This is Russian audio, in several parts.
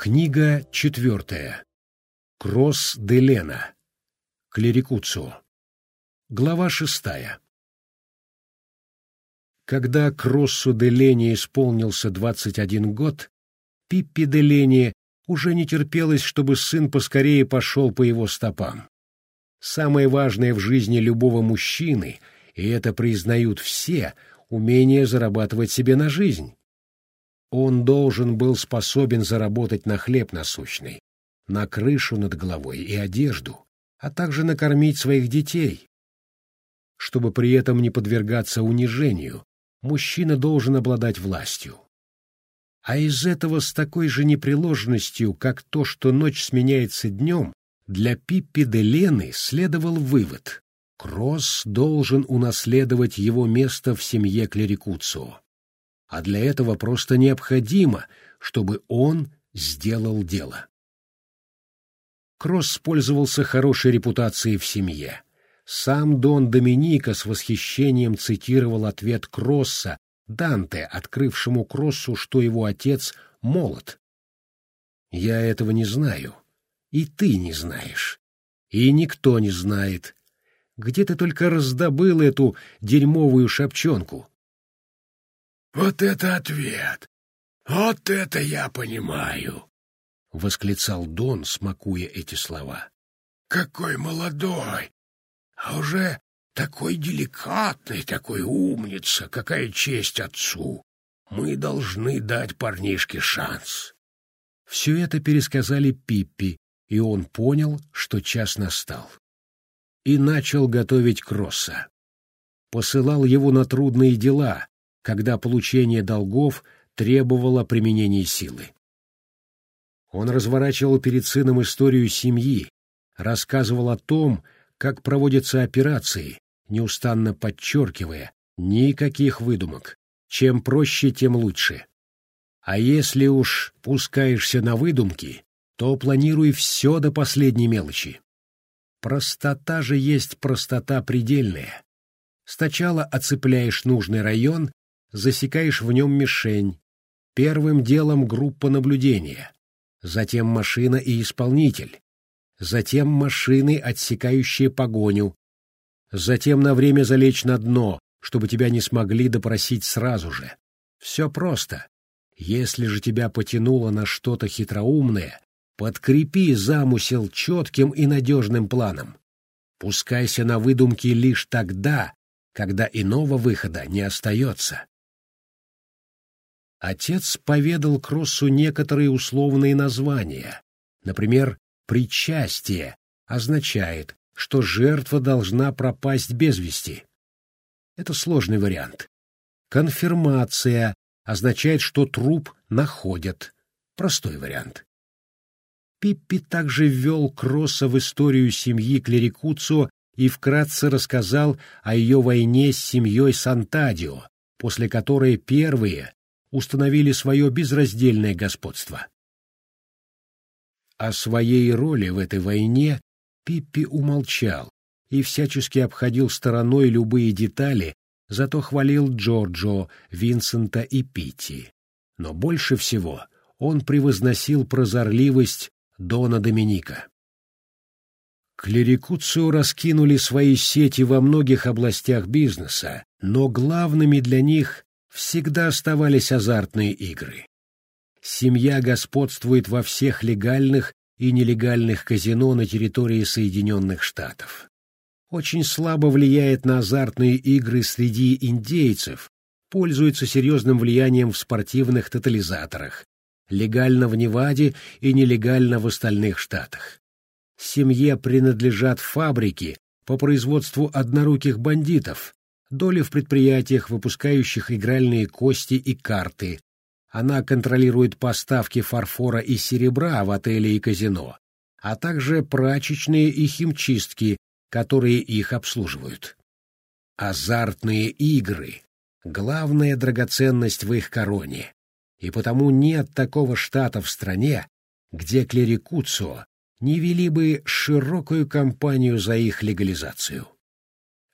Книга четвертая. Кросс де Лена. Клерикуцио. Глава шестая. Когда Кроссу де Лене исполнился двадцать один год, Пиппи де Лене уже не терпелось, чтобы сын поскорее пошел по его стопам. Самое важное в жизни любого мужчины, и это признают все, умение зарабатывать себе на жизнь. Он должен был способен заработать на хлеб насущный, на крышу над головой и одежду, а также накормить своих детей. Чтобы при этом не подвергаться унижению, мужчина должен обладать властью. А из этого с такой же непреложностью, как то, что ночь сменяется днем, для Пиппи де Лены следовал вывод — Кросс должен унаследовать его место в семье Клерикуцио а для этого просто необходимо, чтобы он сделал дело. Кросс пользовался хорошей репутацией в семье. Сам Дон Доминика с восхищением цитировал ответ Кросса Данте, открывшему Кроссу, что его отец молод. «Я этого не знаю, и ты не знаешь, и никто не знает. Где ты только раздобыл эту дерьмовую шапчонку? «Вот это ответ! Вот это я понимаю!» — восклицал Дон, смакуя эти слова. «Какой молодой! А уже такой деликатный, такой умница! Какая честь отцу! Мы должны дать парнишке шанс!» Все это пересказали Пиппи, и он понял, что час настал. И начал готовить Кросса. Посылал его на трудные дела, когда получение долгов требовало применения силы. Он разворачивал перед сыном историю семьи, рассказывал о том, как проводятся операции, неустанно подчеркивая, никаких выдумок. Чем проще, тем лучше. А если уж пускаешься на выдумки, то планируй все до последней мелочи. Простота же есть простота предельная. Сначала оцепляешь нужный район, засекаешь в нем мишень. Первым делом группа наблюдения, затем машина и исполнитель, затем машины, отсекающие погоню, затем на время залечь на дно, чтобы тебя не смогли допросить сразу же. Все просто. Если же тебя потянуло на что-то хитроумное, подкрепи замысел четким и надежным планом. Пускайся на выдумки лишь тогда, когда иного выхода не остается. Отец поведал Кроссу некоторые условные названия. Например, «причастие» означает, что жертва должна пропасть без вести. Это сложный вариант. «Конфирмация» означает, что труп находят. Простой вариант. Пиппи также ввел Кросса в историю семьи Клерикуцио и вкратце рассказал о ее войне с семьей Сантадио, после которой первые установили свое безраздельное господство. О своей роли в этой войне Пиппи умолчал и всячески обходил стороной любые детали, зато хвалил Джорджо, Винсента и Питти. Но больше всего он превозносил прозорливость Дона Доминика. Клерикуцио раскинули свои сети во многих областях бизнеса, но главными для них всегда оставались азартные игры. Семья господствует во всех легальных и нелегальных казино на территории Соединенных Штатов. Очень слабо влияет на азартные игры среди индейцев, пользуется серьезным влиянием в спортивных тотализаторах, легально в Неваде и нелегально в остальных штатах. Семье принадлежат фабрики по производству одноруких бандитов, доли в предприятиях, выпускающих игральные кости и карты. Она контролирует поставки фарфора и серебра в отели и казино, а также прачечные и химчистки, которые их обслуживают. Азартные игры — главная драгоценность в их короне, и потому нет такого штата в стране, где клерикуцио не вели бы широкую кампанию за их легализацию.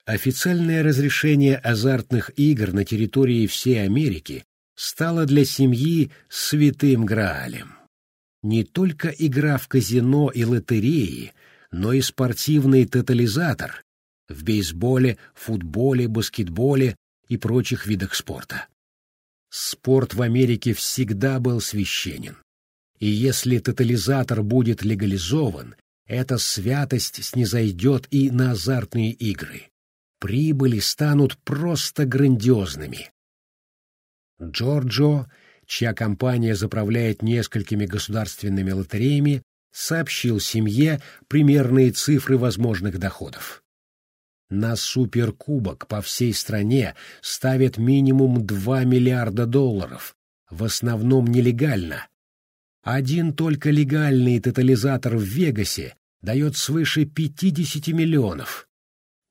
Официальное разрешение азартных игр на территории всей Америки стало для семьи святым Граалем. не только игра в казино и лотереи, но и спортивный тотализатор в бейсболе, футболе, баскетболе и прочих видах спорта. Спорт в Америке всегда был священен. И если тотализатор будет легализован, эта святость снизойдет и на азартные игры. Прибыли станут просто грандиозными. Джорджо, чья компания заправляет несколькими государственными лотереями, сообщил семье примерные цифры возможных доходов. На суперкубок по всей стране ставят минимум 2 миллиарда долларов, в основном нелегально. Один только легальный тотализатор в Вегасе дает свыше 50 миллионов.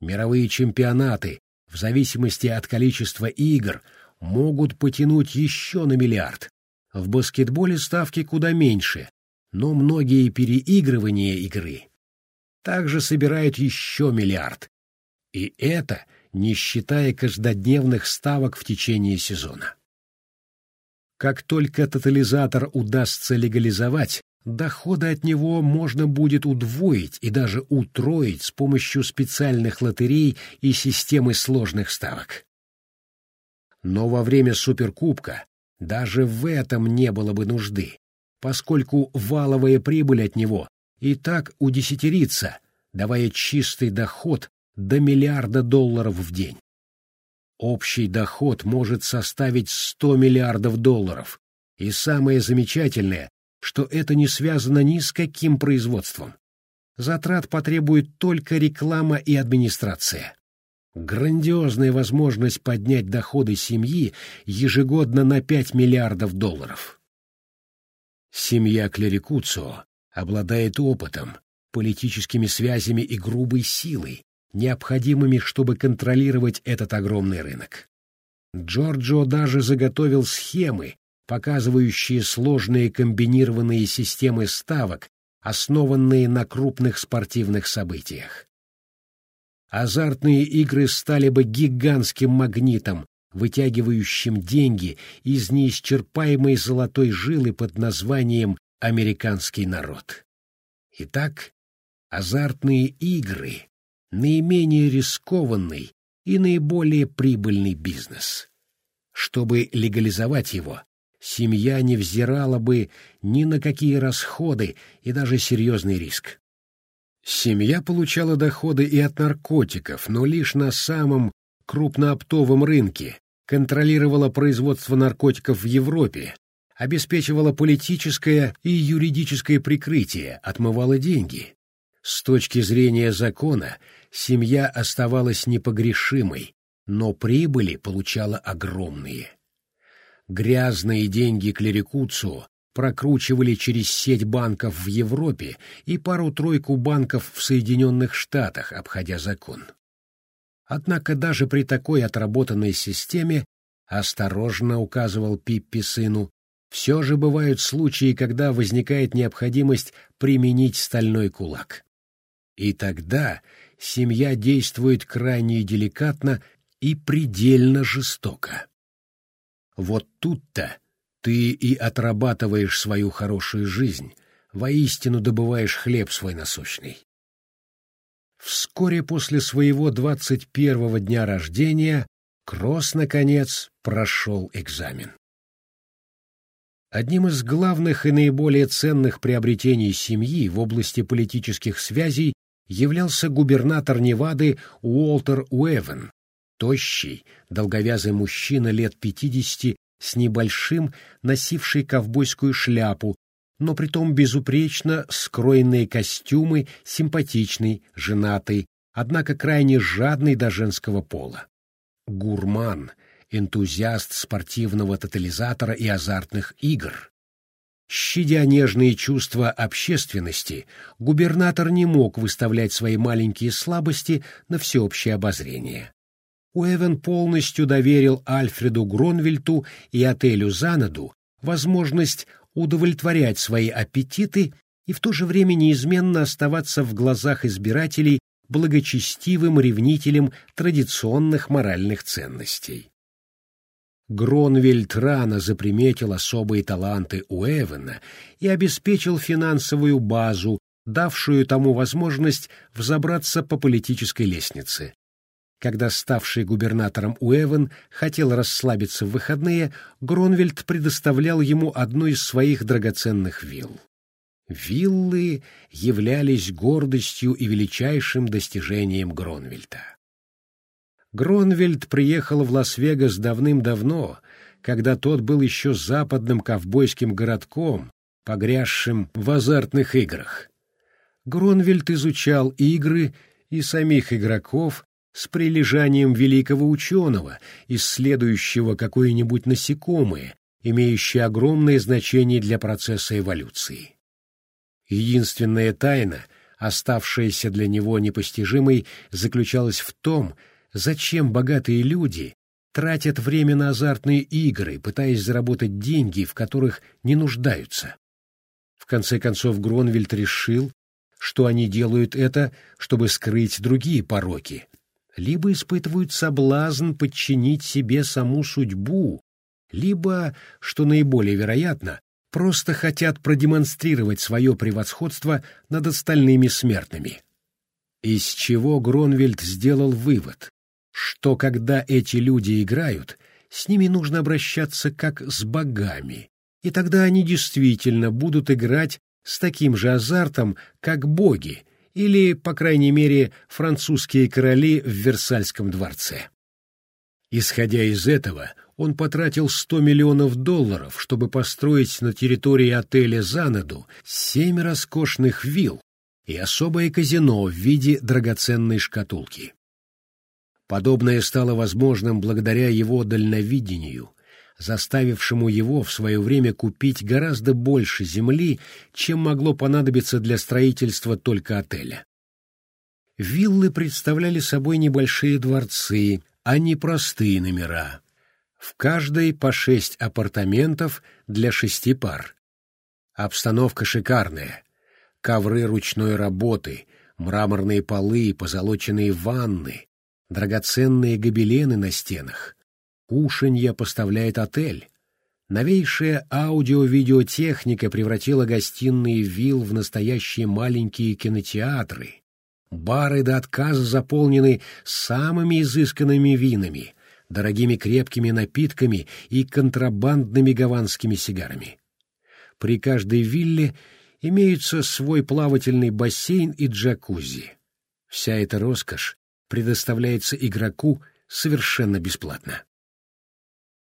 Мировые чемпионаты, в зависимости от количества игр, могут потянуть еще на миллиард. В баскетболе ставки куда меньше, но многие переигрывания игры также собирают еще миллиард. И это не считая каждодневных ставок в течение сезона. Как только тотализатор удастся легализовать, доходы от него можно будет удвоить и даже утроить с помощью специальных лотерей и системы сложных ставок. Но во время Суперкубка даже в этом не было бы нужды, поскольку валовая прибыль от него и так удесятерится, давая чистый доход до миллиарда долларов в день. Общий доход может составить 100 миллиардов долларов, и самое замечательное, что это не связано ни с каким производством. Затрат потребует только реклама и администрация. Грандиозная возможность поднять доходы семьи ежегодно на 5 миллиардов долларов. Семья Клерикуцо обладает опытом, политическими связями и грубой силой, необходимыми, чтобы контролировать этот огромный рынок. Джорджо даже заготовил схемы, показывающие сложные комбинированные системы ставок, основанные на крупных спортивных событиях. Азартные игры стали бы гигантским магнитом, вытягивающим деньги из неисчерпаемой золотой жилы под названием «американский народ». Итак, азартные игры наименее рискованный и наиболее прибыльный бизнес. Чтобы легализовать его, семья не взирала бы ни на какие расходы и даже серьезный риск. Семья получала доходы и от наркотиков, но лишь на самом крупнооптовом рынке, контролировала производство наркотиков в Европе, обеспечивала политическое и юридическое прикрытие, отмывала деньги. С точки зрения закона семья оставалась непогрешимой, но прибыли получала огромные. Грязные деньги клерикуцу прокручивали через сеть банков в Европе и пару-тройку банков в Соединенных Штатах, обходя закон. Однако даже при такой отработанной системе, осторожно указывал Пиппи сыну, все же бывают случаи, когда возникает необходимость применить стальной кулак. И тогда семья действует крайне деликатно и предельно жестоко. Вот тут-то ты и отрабатываешь свою хорошую жизнь, воистину добываешь хлеб свой насущный. Вскоре после своего двадцать первого дня рождения Кросс, наконец, прошел экзамен. Одним из главных и наиболее ценных приобретений семьи в области политических связей являлся губернатор Невады Уолтер Уэвен, тощий, долговязый мужчина лет пятидесяти с небольшим, носивший ковбойскую шляпу, но притом безупречно скроенные костюмы, симпатичный, женатый, однако крайне жадный до женского пола. Гурман, энтузиаст спортивного тотализатора и азартных игр, Щадя нежные чувства общественности, губернатор не мог выставлять свои маленькие слабости на всеобщее обозрение. Уэвен полностью доверил Альфреду Гронвельту и отелю Занаду возможность удовлетворять свои аппетиты и в то же время неизменно оставаться в глазах избирателей благочестивым ревнителем традиционных моральных ценностей. Гронвельд рано заприметил особые таланты у Эвана и обеспечил финансовую базу, давшую тому возможность взобраться по политической лестнице. Когда ставший губернатором Уэвен хотел расслабиться в выходные, Гронвельд предоставлял ему одну из своих драгоценных вилл. Виллы являлись гордостью и величайшим достижением Гронвельда. Гронвельд приехал в Лас-Вегас давным-давно, когда тот был еще западным ковбойским городком, погрязшим в азартных играх. Гронвельд изучал игры и самих игроков с прилежанием великого ученого, исследующего какое-нибудь насекомое, имеющее огромное значение для процесса эволюции. Единственная тайна, оставшаяся для него непостижимой, заключалась в том, зачем богатые люди тратят время на азартные игры, пытаясь заработать деньги, в которых не нуждаются. В конце концов Гронвельд решил, что они делают это, чтобы скрыть другие пороки, либо испытывают соблазн подчинить себе саму судьбу, либо, что наиболее вероятно, просто хотят продемонстрировать свое превосходство над остальными смертными. Из чего Гронвельд сделал вывод, что когда эти люди играют, с ними нужно обращаться как с богами, и тогда они действительно будут играть с таким же азартом, как боги, или, по крайней мере, французские короли в Версальском дворце. Исходя из этого, он потратил 100 миллионов долларов, чтобы построить на территории отеля «Занаду» семь роскошных вилл и особое казино в виде драгоценной шкатулки. Подобное стало возможным благодаря его дальновидению, заставившему его в свое время купить гораздо больше земли, чем могло понадобиться для строительства только отеля. Виллы представляли собой небольшие дворцы, а не простые номера. В каждой по шесть апартаментов для шести пар. Обстановка шикарная. Ковры ручной работы, мраморные полы, позолоченные ванны, драгоценные гобелены на стенах, Кушанье поставляет отель. Новейшая аудио-видеотехника превратила гостиные вилл в настоящие маленькие кинотеатры. Бары до отказа заполнены самыми изысканными винами, дорогими крепкими напитками и контрабандными гаванскими сигарами. При каждой вилле имеются свой плавательный бассейн и джакузи. Вся эта роскошь предоставляется игроку совершенно бесплатно.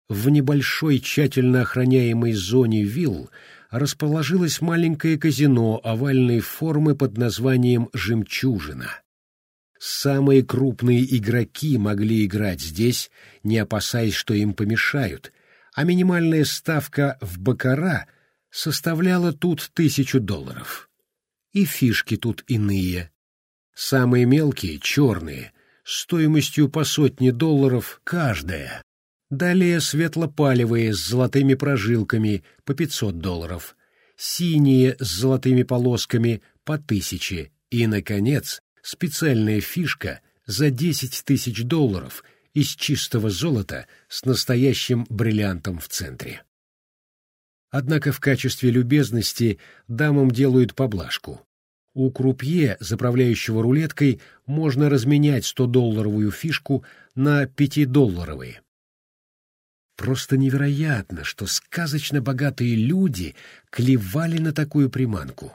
В небольшой тщательно охраняемой зоне вилл расположилось маленькое казино овальной формы под названием «Жемчужина». Самые крупные игроки могли играть здесь, не опасаясь, что им помешают, а минимальная ставка в бакара составляла тут тысячу долларов. И фишки тут иные. Самые мелкие — черные, стоимостью по сотне долларов каждая. Далее светло-палевые с золотыми прожилками по 500 долларов, синие с золотыми полосками по тысяче и, наконец, специальная фишка за 10 тысяч долларов из чистого золота с настоящим бриллиантом в центре. Однако в качестве любезности дамам делают поблажку. У крупье, заправляющего рулеткой, можно разменять 100-долларовую фишку на 5-долларовые. Просто невероятно, что сказочно богатые люди клевали на такую приманку.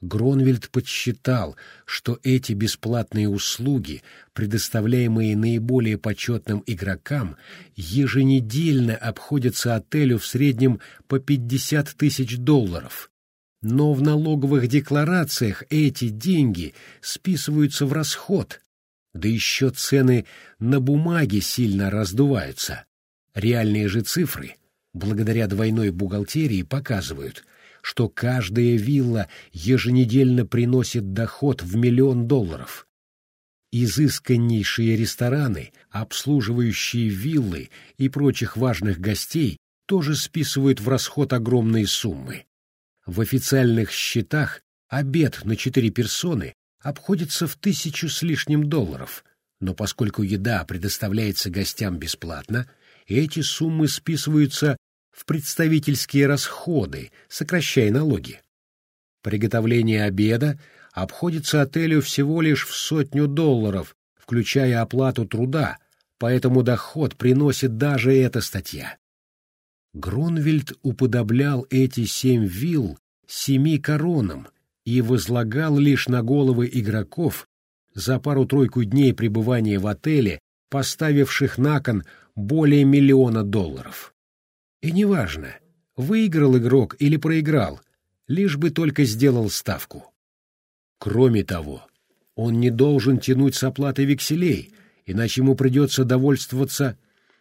Гронвельд подсчитал, что эти бесплатные услуги, предоставляемые наиболее почетным игрокам, еженедельно обходятся отелю в среднем по 50 тысяч долларов. Но в налоговых декларациях эти деньги списываются в расход, да еще цены на бумаге сильно раздуваются. Реальные же цифры, благодаря двойной бухгалтерии, показывают, что каждая вилла еженедельно приносит доход в миллион долларов. Изысканнейшие рестораны, обслуживающие виллы и прочих важных гостей тоже списывают в расход огромные суммы. В официальных счетах обед на четыре персоны обходится в тысячу с лишним долларов, но поскольку еда предоставляется гостям бесплатно, эти суммы списываются в представительские расходы, сокращая налоги. Приготовление обеда обходится отелю всего лишь в сотню долларов, включая оплату труда, поэтому доход приносит даже эта статья. Гронвельд уподоблял эти семь вилл семи коронам и возлагал лишь на головы игроков за пару-тройку дней пребывания в отеле, поставивших на кон более миллиона долларов. И неважно, выиграл игрок или проиграл, лишь бы только сделал ставку. Кроме того, он не должен тянуть с оплаты векселей, иначе ему придется довольствоваться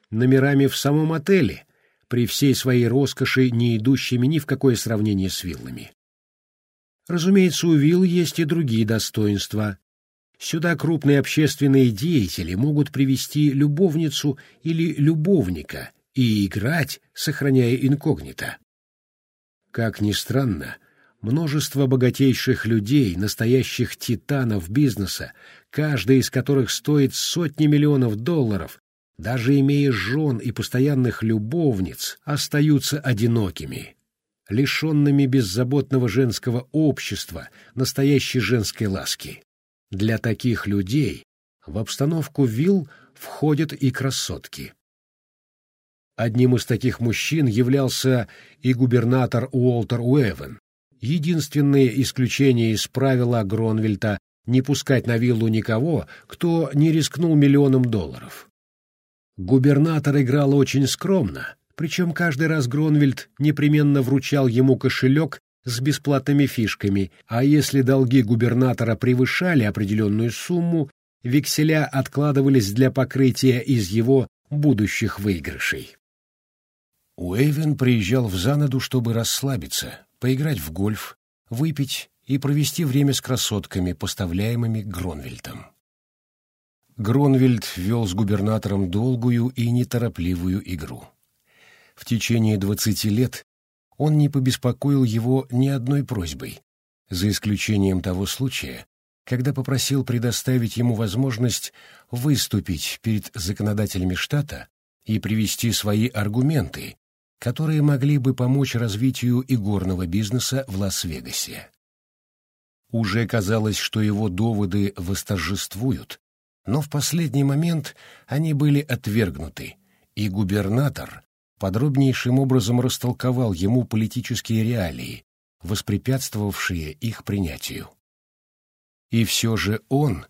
номерами в самом отеле, при всей своей роскоши, не идущими ни в какое сравнение с виллами. Разумеется, у вилл есть и другие достоинства. Сюда крупные общественные деятели могут привести любовницу или любовника и играть, сохраняя инкогнито. Как ни странно, множество богатейших людей, настоящих титанов бизнеса, каждый из которых стоит сотни миллионов долларов, даже имея жен и постоянных любовниц, остаются одинокими, лишенными беззаботного женского общества, настоящей женской ласки. Для таких людей в обстановку вилл входят и красотки. Одним из таких мужчин являлся и губернатор Уолтер Уэвен. Единственное исключение из правила Гронвельта не пускать на виллу никого, кто не рискнул миллионом долларов. Губернатор играл очень скромно, причем каждый раз Гронвельд непременно вручал ему кошелек с бесплатными фишками, а если долги губернатора превышали определенную сумму, векселя откладывались для покрытия из его будущих выигрышей. Уэйвен приезжал в Занаду, чтобы расслабиться, поиграть в гольф, выпить и провести время с красотками, поставляемыми Гронвельтом. Гронвельд вел с губернатором долгую и неторопливую игру. В течение двадцати лет он не побеспокоил его ни одной просьбой, за исключением того случая, когда попросил предоставить ему возможность выступить перед законодателями штата и привести свои аргументы, которые могли бы помочь развитию игорного бизнеса в Лас-Вегасе. Уже казалось, что его доводы восторжествуют, но в последний момент они были отвергнуты, и губернатор подробнейшим образом растолковал ему политические реалии, воспрепятствовавшие их принятию. И все же он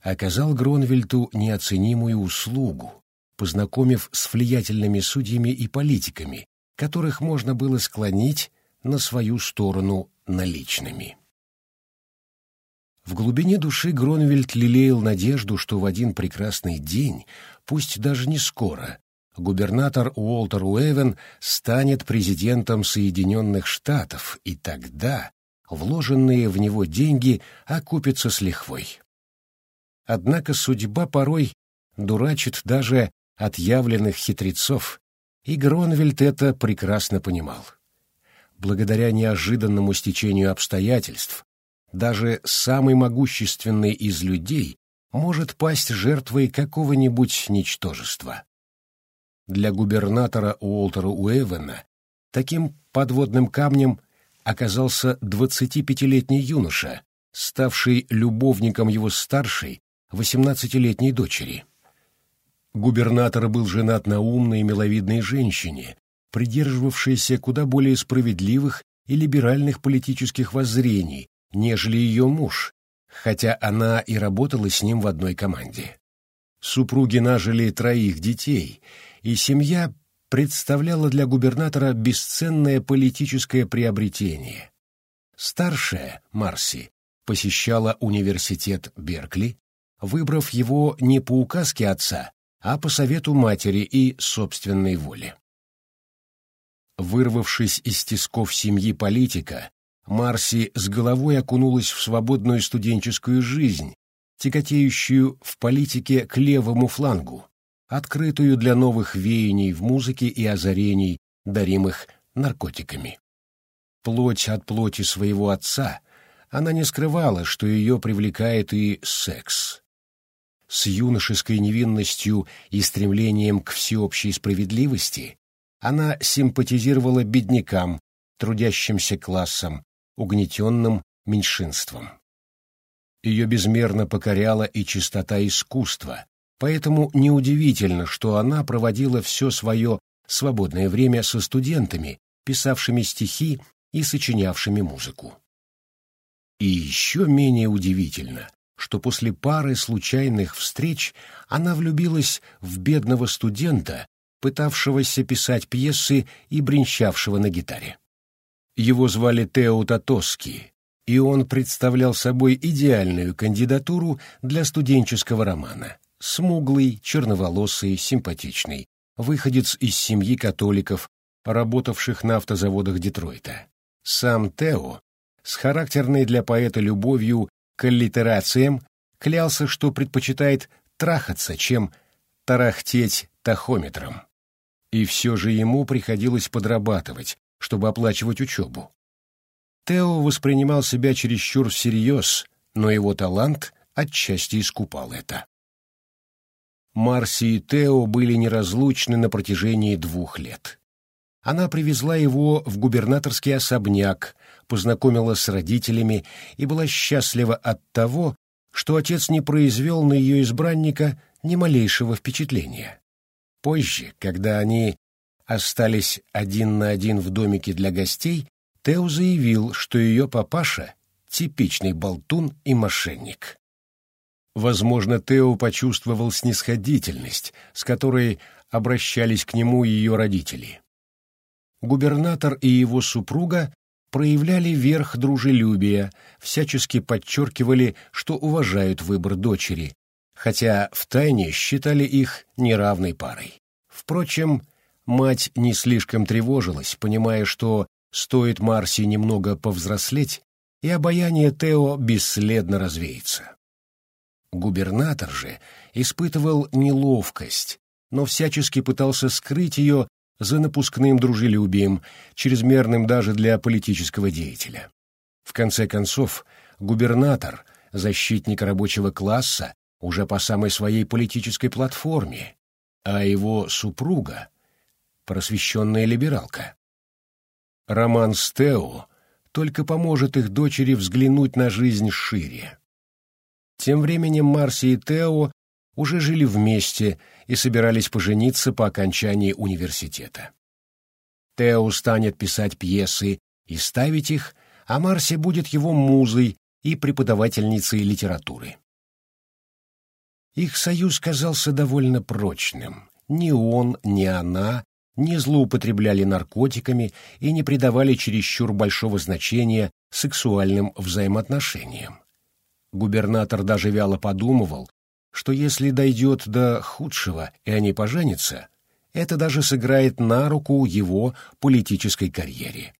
оказал Гронвельту неоценимую услугу, познакомив с влиятельными судьями и политиками, которых можно было склонить на свою сторону наличными. В глубине души Гронвельд лелеял надежду, что в один прекрасный день, пусть даже не скоро, губернатор Уолтер Уэвен станет президентом Соединенных Штатов, и тогда вложенные в него деньги окупятся с лихвой. Однако судьба порой дурачит даже отъявленных хитрецов, и Гронвельд это прекрасно понимал. Благодаря неожиданному стечению обстоятельств даже самый могущественный из людей может пасть жертвой какого-нибудь ничтожества. Для губернатора Уолтера Уэйвена таким подводным камнем оказался 25-летний юноша, ставший любовником его старшей, 18-летней дочери. Губернатор был женат на умной и миловидной женщине, придерживавшейся куда более справедливых и либеральных политических воззрений, нежели ее муж, хотя она и работала с ним в одной команде. Супруги нажили троих детей, и семья представляла для губернатора бесценное политическое приобретение. Старшая, Марси, посещала университет Беркли, выбрав его не по указке отца, а по совету матери и собственной воле. Вырвавшись из тисков семьи политика, Марси с головой окунулась в свободную студенческую жизнь, тяготеющую в политике к левому флангу, открытую для новых веяний в музыке и озарений, даримых наркотиками. Плоть от плоти своего отца, она не скрывала, что ее привлекает и секс. с юношеской невинностью и стремлением к всеобщей справедливости, она симпатизировала беднякам, трудящимся классам, угнетенным меньшинством. Ее безмерно покоряла и чистота искусства, поэтому неудивительно, что она проводила все свое свободное время со студентами, писавшими стихи и сочинявшими музыку. И еще менее удивительно, что после пары случайных встреч она влюбилась в бедного студента, пытавшегося писать пьесы и бренчавшего на гитаре. Его звали Тео Татоски, и он представлял собой идеальную кандидатуру для студенческого романа. Смуглый, черноволосый, симпатичный, выходец из семьи католиков, работавших на автозаводах Детройта. Сам Тео, с характерной для поэта любовью к аллитерациям, клялся, что предпочитает трахаться, чем тарахтеть тахометром. И все же ему приходилось подрабатывать, чтобы оплачивать учебу. Тео воспринимал себя чересчур всерьез, но его талант отчасти искупал это. Марси и Тео были неразлучны на протяжении двух лет. Она привезла его в губернаторский особняк, познакомила с родителями и была счастлива от того, что отец не произвел на ее избранника ни малейшего впечатления. Позже, когда они остались один на один в домике для гостей, Тео заявил, что ее папаша — типичный болтун и мошенник. Возможно, Тео почувствовал снисходительность, с которой обращались к нему ее родители. Губернатор и его супруга проявляли верх дружелюбия, всячески подчеркивали, что уважают выбор дочери, хотя втайне считали их неравной парой. Впрочем, мать не слишком тревожилась, понимая, что стоит Марси немного повзрослеть, и обаяние Тео бесследно развеется. Губернатор же испытывал неловкость, но всячески пытался скрыть ее за напускным дружелюбием, чрезмерным даже для политического деятеля. В конце концов, губернатор, защитник рабочего класса, уже по самой своей политической платформе, а его супруга — просвещенная либералка. Роман с Тео только поможет их дочери взглянуть на жизнь шире. Тем временем Марси и Тео уже жили вместе и собирались пожениться по окончании университета. Тео станет писать пьесы и ставить их, а Марси будет его музой и преподавательницей литературы. Их союз казался довольно прочным. Ни он, ни она не злоупотребляли наркотиками и не придавали чересчур большого значения сексуальным взаимоотношениям. Губернатор даже вяло подумывал, что если дойдет до худшего и они поженятся, это даже сыграет на руку его политической карьере.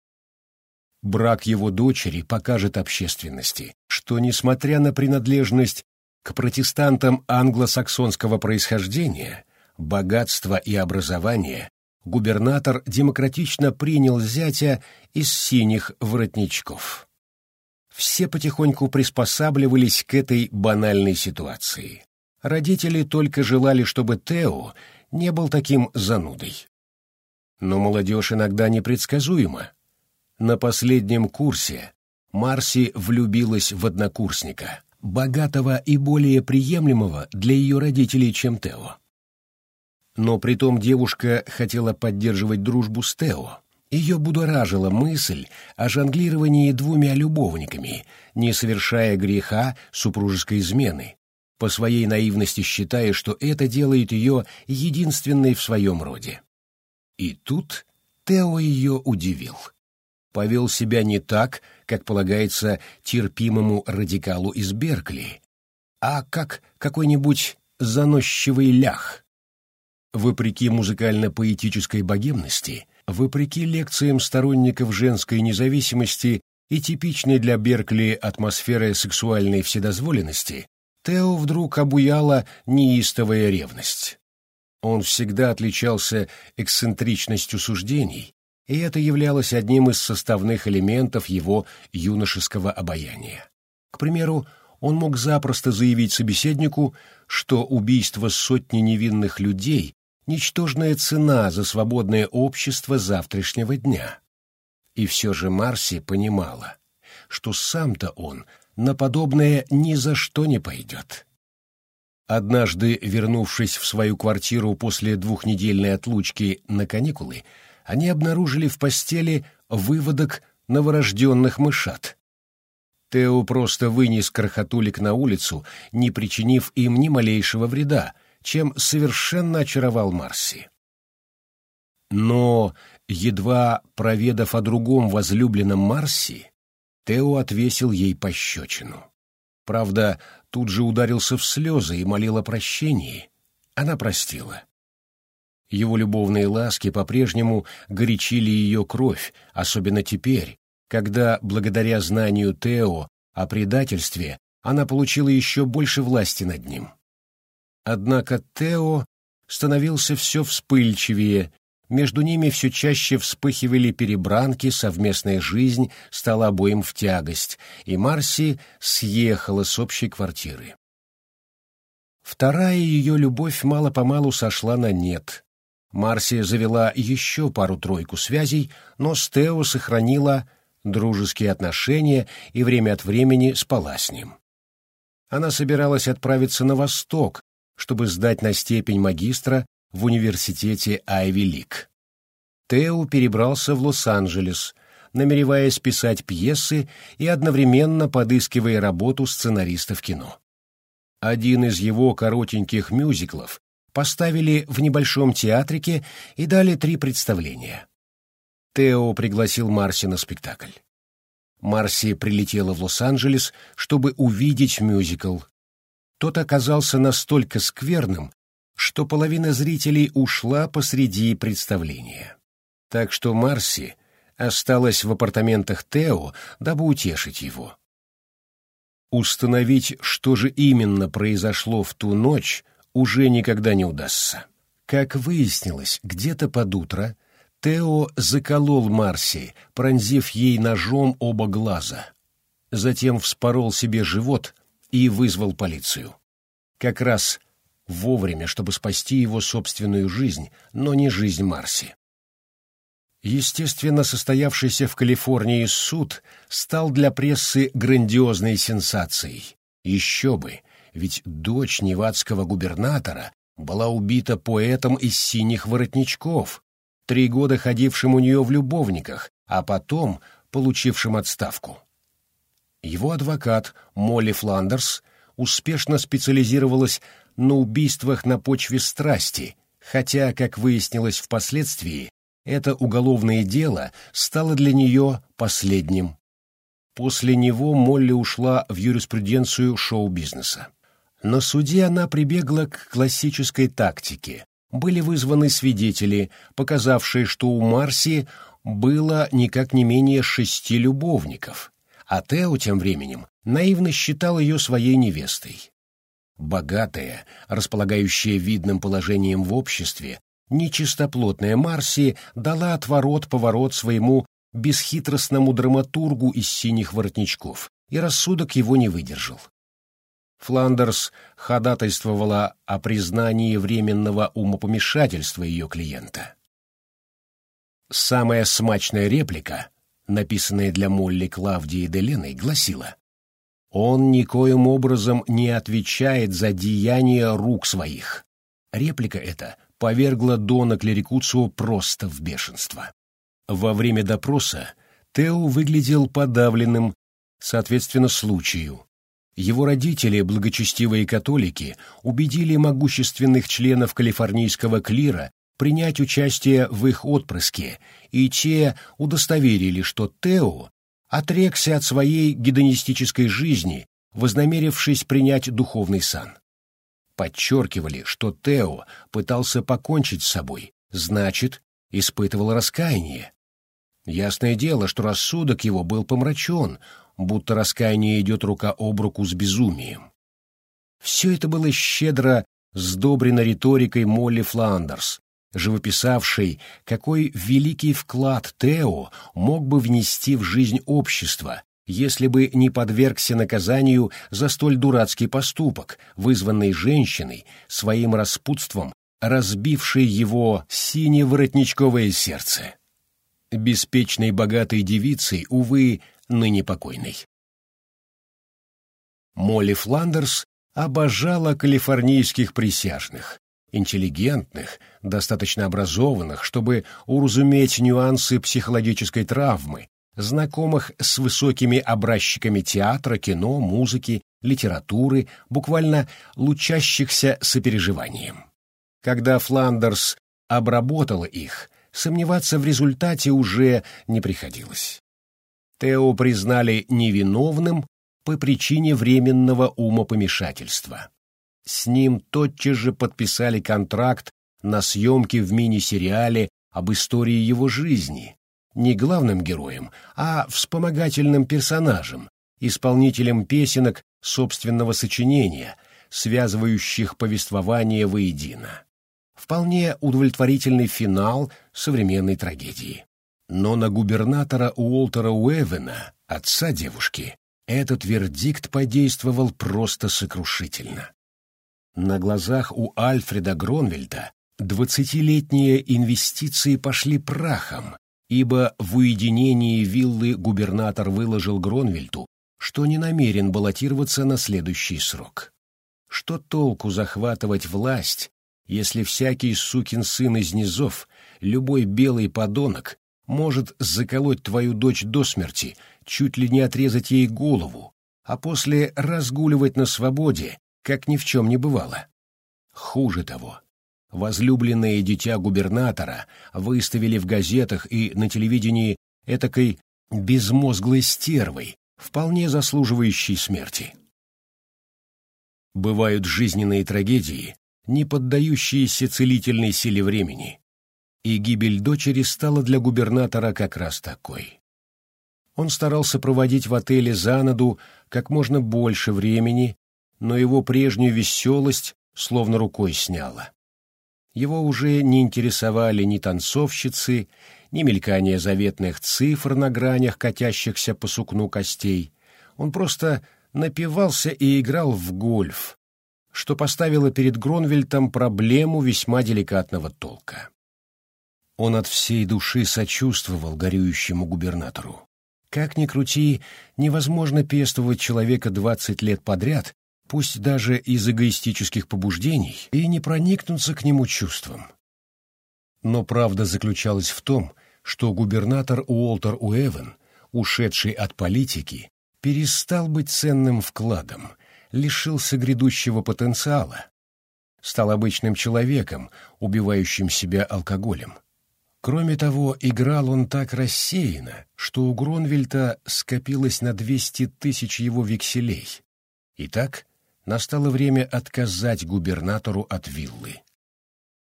Брак его дочери покажет общественности, что, несмотря на принадлежность к протестантам англосаксонского происхождения, богатство и образование, губернатор демократично принял зятя из синих воротничков. Все потихоньку приспосабливались к этой банальной ситуации. Родители только желали, чтобы Тео не был таким занудой. Но молодежь иногда непредсказуема. На последнем курсе Марси влюбилась в однокурсника, богатого и более приемлемого для ее родителей, чем Тео. Но притом девушка хотела поддерживать дружбу с Тео. Ее будоражила мысль о жонглировании двумя любовниками, не совершая греха супружеской измены, по своей наивности считая, что это делает ее единственной в своем роде. И тут Тео ее удивил. Повел себя не так, как полагается терпимому радикалу из Беркли, а как какой-нибудь заносчивый лях. Вопреки музыкально-поэтической богемности, вопреки лекциям сторонников женской независимости и типичной для Беркли атмосферы сексуальной вседозволенности, Тео вдруг обуяла неистовая ревность. Он всегда отличался эксцентричностью суждений, и это являлось одним из составных элементов его юношеского обаяния. К примеру, он мог запросто заявить собеседнику, что убийство сотни невинных людей — ничтожная цена за свободное общество завтрашнего дня. И все же Марси понимала, что сам-то он на подобное ни за что не пойдет. Однажды, вернувшись в свою квартиру после двухнедельной отлучки на каникулы, они обнаружили в постели выводок новорожденных мышат. Тео просто вынес крохотулик на улицу, не причинив им ни малейшего вреда, чем совершенно очаровал Марси. Но, едва проведав о другом возлюбленном Марси, Тео отвесил ей пощечину. Правда, тут же ударился в слезы и молил о прощении. Она простила. Его любовные ласки по-прежнему горячили ее кровь, особенно теперь, когда, благодаря знанию Тео о предательстве, она получила еще больше власти над ним. Однако Тео становился все вспыльчивее, между ними все чаще вспыхивали перебранки, совместная жизнь стала обоим в тягость, и Марси съехала с общей квартиры. Вторая ее любовь мало-помалу сошла на нет. Марсия завела еще пару-тройку связей, но с Тео сохранила дружеские отношения и время от времени спала с ним. Она собиралась отправиться на восток, чтобы сдать на степень магистра в университете Айви Лик. Тео перебрался в Лос-Анджелес, намереваясь писать пьесы и одновременно подыскивая работу сценариста в кино. Один из его коротеньких мюзиклов поставили в небольшом театрике и дали три представления. Тео пригласил Марси на спектакль. Марси прилетела в Лос-Анджелес, чтобы увидеть мюзикл. Тот оказался настолько скверным, что половина зрителей ушла посреди представления. Так что Марси осталась в апартаментах Тео, дабы утешить его. Установить, что же именно произошло в ту ночь, уже никогда не удастся. Как выяснилось, где-то под утро Тео заколол Марси, пронзив ей ножом оба глаза. Затем вспорол себе живот и вызвал полицию. Как раз вовремя, чтобы спасти его собственную жизнь, но не жизнь Марси. Естественно, состоявшийся в Калифорнии суд стал для прессы грандиозной сенсацией. Еще бы, ведь дочь невадского губернатора была убита поэтом из синих воротничков, три года ходившим у нее в любовниках, а потом получившим отставку. Его адвокат Молли Фландерс успешно специализировалась на убийствах на почве страсти, хотя, как выяснилось впоследствии, это уголовное дело стало для нее последним. После него Молли ушла в юриспруденцию шоу-бизнеса. На суде она прибегла к классической тактике были вызваны свидетели, показавшие, что у Марси было никак не менее шести любовников, а Тео тем временем наивно считал ее своей невестой. Богатая, располагающая видным положением в обществе, нечистоплотная Марси дала отворот-поворот своему бесхитростному драматургу из синих воротничков, и рассудок его не выдержал. Фландерс ходатайствовала о признании временного умопомешательства ее клиента. Самая смачная реплика, написанная для Молли Клавдии Деленой, гласила «Он никоим образом не отвечает за деяния рук своих». Реплика эта повергла Дона Клерикуцу просто в бешенство. Во время допроса Тео выглядел подавленным, соответственно, случаю, его родители, благочестивые католики, убедили могущественных членов калифорнийского клира принять участие в их отпрыске, и те удостоверили, что Тео отрекся от своей гедонистической жизни, вознамерившись принять духовный сан. Подчеркивали, что Тео пытался покончить с собой, значит, испытывал раскаяние. Ясное дело, что рассудок его был помрачен, будто раскаяние идет рука об руку с безумием. Все это было щедро сдобрено риторикой Молли Фландерс, живописавшей, какой великий вклад Тео мог бы внести в жизнь общества, если бы не подвергся наказанию за столь дурацкий поступок, вызванный женщиной, своим распутством, разбившей его сине-воротничковое сердце. Беспечной богатой девицей, увы, ныне покойной. Молли Фландерс обожала калифорнийских присяжных, интеллигентных, достаточно образованных, чтобы уразуметь нюансы психологической травмы, знакомых с высокими образчиками театра, кино, музыки, литературы, буквально лучащихся сопереживанием. Когда Фландерс обработала их, сомневаться в результате уже не приходилось. Тео признали невиновным по причине временного умопомешательства. С ним тотчас же подписали контракт на съемки в мини-сериале об истории его жизни, не главным героем, а вспомогательным персонажем, исполнителем песенок собственного сочинения, связывающих повествование воедино. Вполне удовлетворительный финал современной трагедии. Но на губернатора Уолтера Уэвена, отца девушки, этот вердикт подействовал просто сокрушительно. На глазах у Альфреда Гронвельда двадцатилетние инвестиции пошли прахом, ибо в уединении виллы губернатор выложил Гронвельду, что не намерен баллотироваться на следующий срок. Что толку захватывать власть, если всякий сукин сын из низов, любой белый подонок, может заколоть твою дочь до смерти, чуть ли не отрезать ей голову, а после разгуливать на свободе, как ни в чем не бывало. Хуже того, возлюбленное дитя губернатора выставили в газетах и на телевидении этакой безмозглой стервой, вполне заслуживающей смерти. Бывают жизненные трагедии, не поддающиеся целительной силе времени, и гибель дочери стала для губернатора как раз такой. Он старался проводить в отеле Занаду как можно больше времени, но его прежнюю веселость словно рукой сняло. Его уже не интересовали ни танцовщицы, ни мелькание заветных цифр на гранях, катящихся по сукну костей. Он просто напивался и играл в гольф, что поставило перед Гронвельтом проблему весьма деликатного толка. Он от всей души сочувствовал горюющему губернатору. Как ни крути, невозможно пестовать человека двадцать лет подряд пусть даже из эгоистических побуждений, и не проникнуться к нему чувством. Но правда заключалась в том, что губернатор Уолтер Уэвен, ушедший от политики, перестал быть ценным вкладом, лишился грядущего потенциала, стал обычным человеком, убивающим себя алкоголем. Кроме того, играл он так рассеянно, что у Гронвельта скопилось на двести тысяч его векселей. Итак, настало время отказать губернатору от виллы.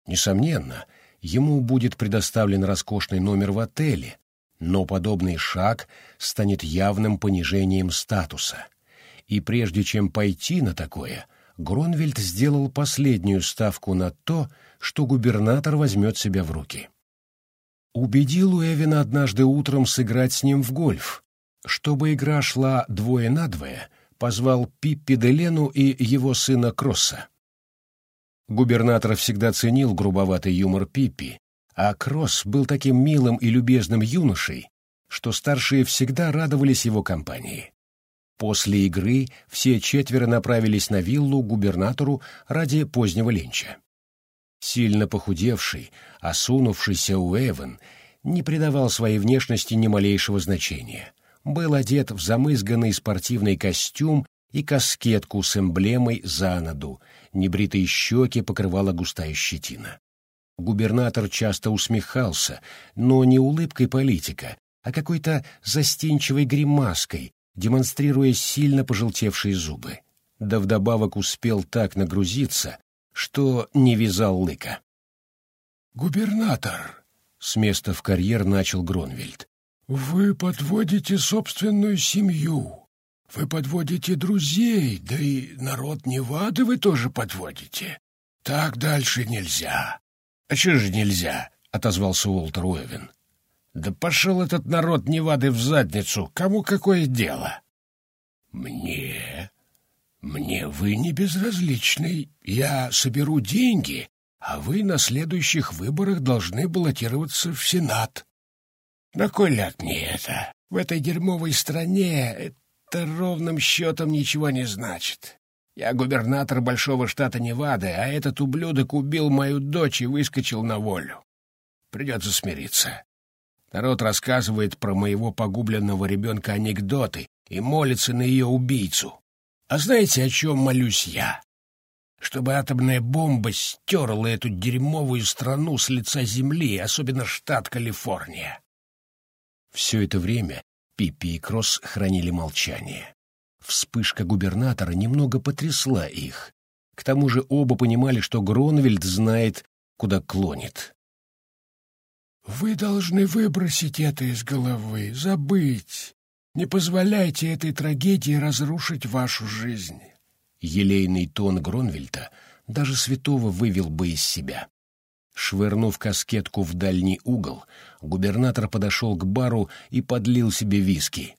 Несомненно, ему будет предоставлен роскошный номер в отеле, но подобный шаг станет явным понижением статуса. И прежде чем пойти на такое, Гронвельд сделал последнюю ставку на то, что губернатор возьмет себя в руки. Убедил Уэвина однажды утром сыграть с ним в гольф. Чтобы игра шла двое на двое, позвал Пиппи де Лену и его сына Кросса. Губернатор всегда ценил грубоватый юмор Пиппи, а Кросс был таким милым и любезным юношей, что старшие всегда радовались его компании. После игры все четверо направились на виллу губернатору ради позднего ленча. Сильно похудевший, осунувшийся Уэвен не придавал своей внешности ни малейшего значения — был одет в замызганный спортивный костюм и каскетку с эмблемой занаду, небритые щеки покрывала густая щетина. Губернатор часто усмехался, но не улыбкой политика, а какой-то застенчивой гримаской, демонстрируя сильно пожелтевшие зубы. Да вдобавок успел так нагрузиться, что не вязал лыка. «Губернатор!» — с места в карьер начал Гронвельд. Вы подводите собственную семью, вы подводите друзей, да и народ Невады вы тоже подводите. Так дальше нельзя. — А что же нельзя? — отозвался Уолтер Уэвен. Да пошел этот народ Невады в задницу! Кому какое дело? Мне? Мне вы не безразличный. Я соберу деньги, а вы на следующих выборах должны баллотироваться в Сенат. На кой ляд мне это? В этой дерьмовой стране это ровным счетом ничего не значит. Я губернатор большого штата Невады, а этот ублюдок убил мою дочь и выскочил на волю. Придется смириться. Народ рассказывает про моего погубленного ребенка анекдоты и молится на ее убийцу. А знаете, о чем молюсь я? Чтобы атомная бомба стерла эту дерьмовую страну с лица земли, особенно штат Калифорния. Все это время Пиппи и Кросс хранили молчание. Вспышка губернатора немного потрясла их. К тому же оба понимали, что Гронвельд знает, куда клонит. «Вы должны выбросить это из головы, забыть. Не позволяйте этой трагедии разрушить вашу жизнь». Елейный тон Гронвельта даже святого вывел бы из себя. Швырнув каскетку в дальний угол, губернатор подошел к бару и подлил себе виски.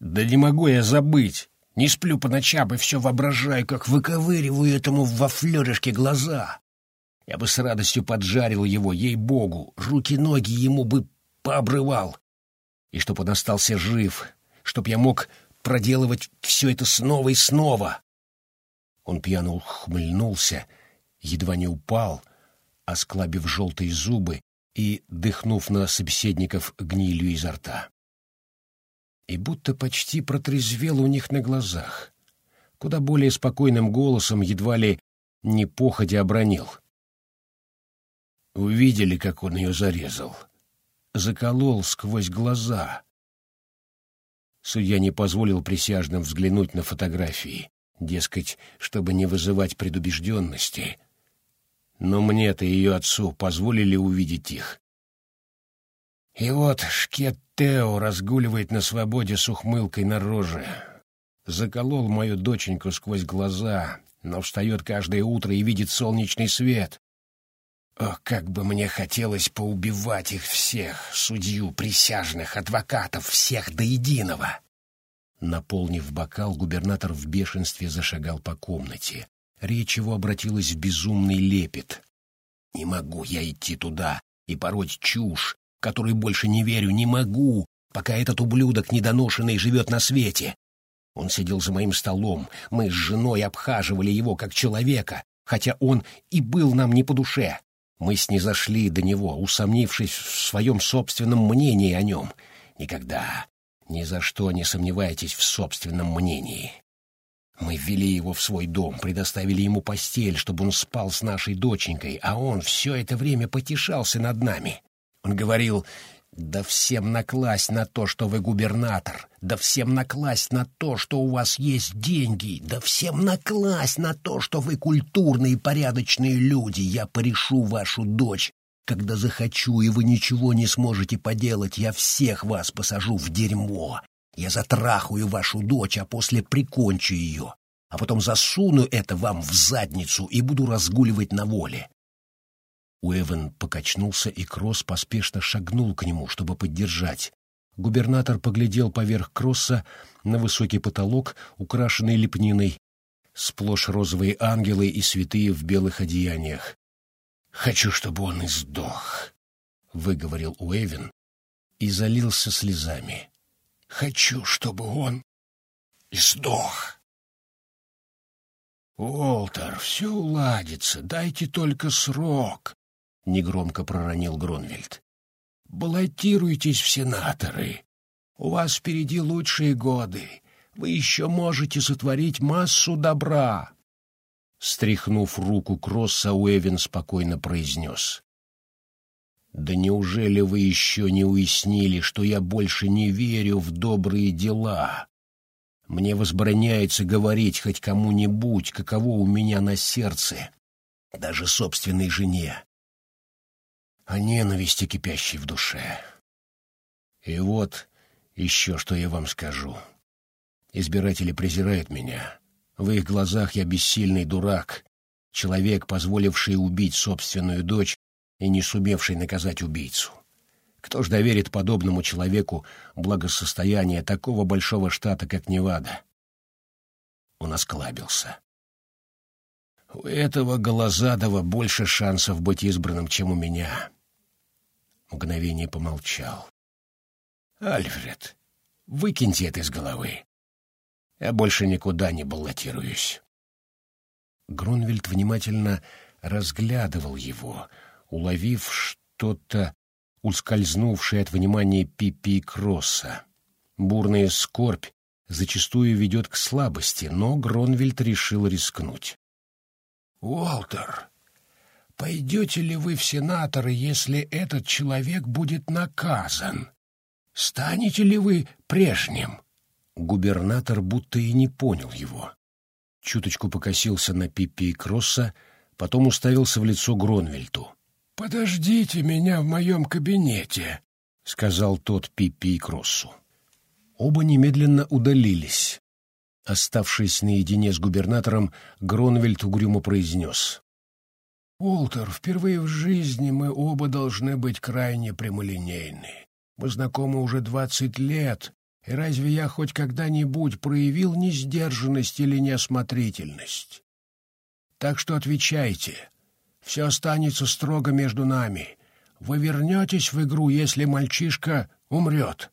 «Да не могу я забыть! Не сплю по ночам и все воображаю, как выковыриваю этому во флерышке глаза. Я бы с радостью поджарил его, ей-богу, руки-ноги ему бы пообрывал. И чтоб он остался жив, чтоб я мог проделывать все это снова и снова. Он пьяно ухмыльнулся, едва не упал, осклабив желтые зубы и дыхнув на собеседников гнилью изо рта. И будто почти протрезвел у них на глазах. Куда более спокойным голосом едва ли не походя обронил. Увидели, как он ее зарезал. Заколол сквозь глаза. Судья не позволил присяжным взглянуть на фотографии, дескать, чтобы не вызывать предубежденности — но мне-то ее отцу позволили увидеть их. И вот Шкет Тео разгуливает на свободе с ухмылкой на роже. Заколол мою доченьку сквозь глаза, но встает каждое утро и видит солнечный свет. Ох, как бы мне хотелось поубивать их всех, судью, присяжных, адвокатов, всех до единого. Наполнив бокал, губернатор в бешенстве зашагал по комнате. Речь его обратилась в безумный лепет. «Не могу я идти туда и пороть чушь, которой больше не верю, не могу, пока этот ублюдок недоношенный живет на свете. Он сидел за моим столом, мы с женой обхаживали его как человека, хотя он и был нам не по душе. Мы снизошли до него, усомнившись в своем собственном мнении о нем. Никогда, ни за что не сомневайтесь в собственном мнении. Мы ввели его в свой дом, предоставили ему постель, чтобы он спал с нашей доченькой, а он все это время потешался над нами. Он говорил, да всем накласть на то, что вы губернатор, да всем накласть на то, что у вас есть деньги, да всем накласть на то, что вы культурные и порядочные люди. Я порешу вашу дочь, когда захочу, и вы ничего не сможете поделать, я всех вас посажу в дерьмо. Я затрахаю вашу дочь, а после прикончу ее, а потом засуну это вам в задницу и буду разгуливать на воле. Уэвен покачнулся, и Кросс поспешно шагнул к нему, чтобы поддержать. Губернатор поглядел поверх Кросса на высокий потолок, украшенный лепниной, сплошь розовые ангелы и святые в белых одеяниях. «Хочу, чтобы он издох», — выговорил Уэвен и залился слезами. Хочу, чтобы он сдох. «Уолтер, все уладится, дайте только срок», — негромко проронил Гронвельд. «Баллотируйтесь в сенаторы. У вас впереди лучшие годы. Вы еще можете сотворить массу добра». Стряхнув руку Кросса, Уэвин спокойно произнес. Да неужели вы еще не уяснили, что я больше не верю в добрые дела? Мне возбраняется говорить хоть кому-нибудь, каково у меня на сердце, даже собственной жене, о ненависти, кипящей в душе. И вот еще что я вам скажу. Избиратели презирают меня. В их глазах я бессильный дурак, человек, позволивший убить собственную дочь и не сумевший наказать убийцу. Кто ж доверит подобному человеку благосостояние такого большого штата, как Невада? Он осклабился. У этого Голозадова больше шансов быть избранным, чем у меня. Мгновение помолчал. Альфред, выкиньте это из головы. Я больше никуда не баллотируюсь. Грунвельд внимательно разглядывал его, уловив что-то, ускользнувшее от внимания Пипи и Кросса. Бурная скорбь зачастую ведет к слабости, но Гронвельд решил рискнуть. «Уолтер, пойдете ли вы в сенаторы, если этот человек будет наказан? Станете ли вы прежним?» Губернатор будто и не понял его. Чуточку покосился на Пиппи и Кросса, потом уставился в лицо Гронвельту. «Подождите меня в моем кабинете», — сказал тот Пиппи и Кроссу. Оба немедленно удалились. Оставшись наедине с губернатором, Гронвельд угрюмо произнес. «Уолтер, впервые в жизни мы оба должны быть крайне прямолинейны. Мы знакомы уже двадцать лет, и разве я хоть когда-нибудь проявил несдержанность или неосмотрительность? Так что отвечайте. Все останется строго между нами. Вы вернетесь в игру, если мальчишка умрет.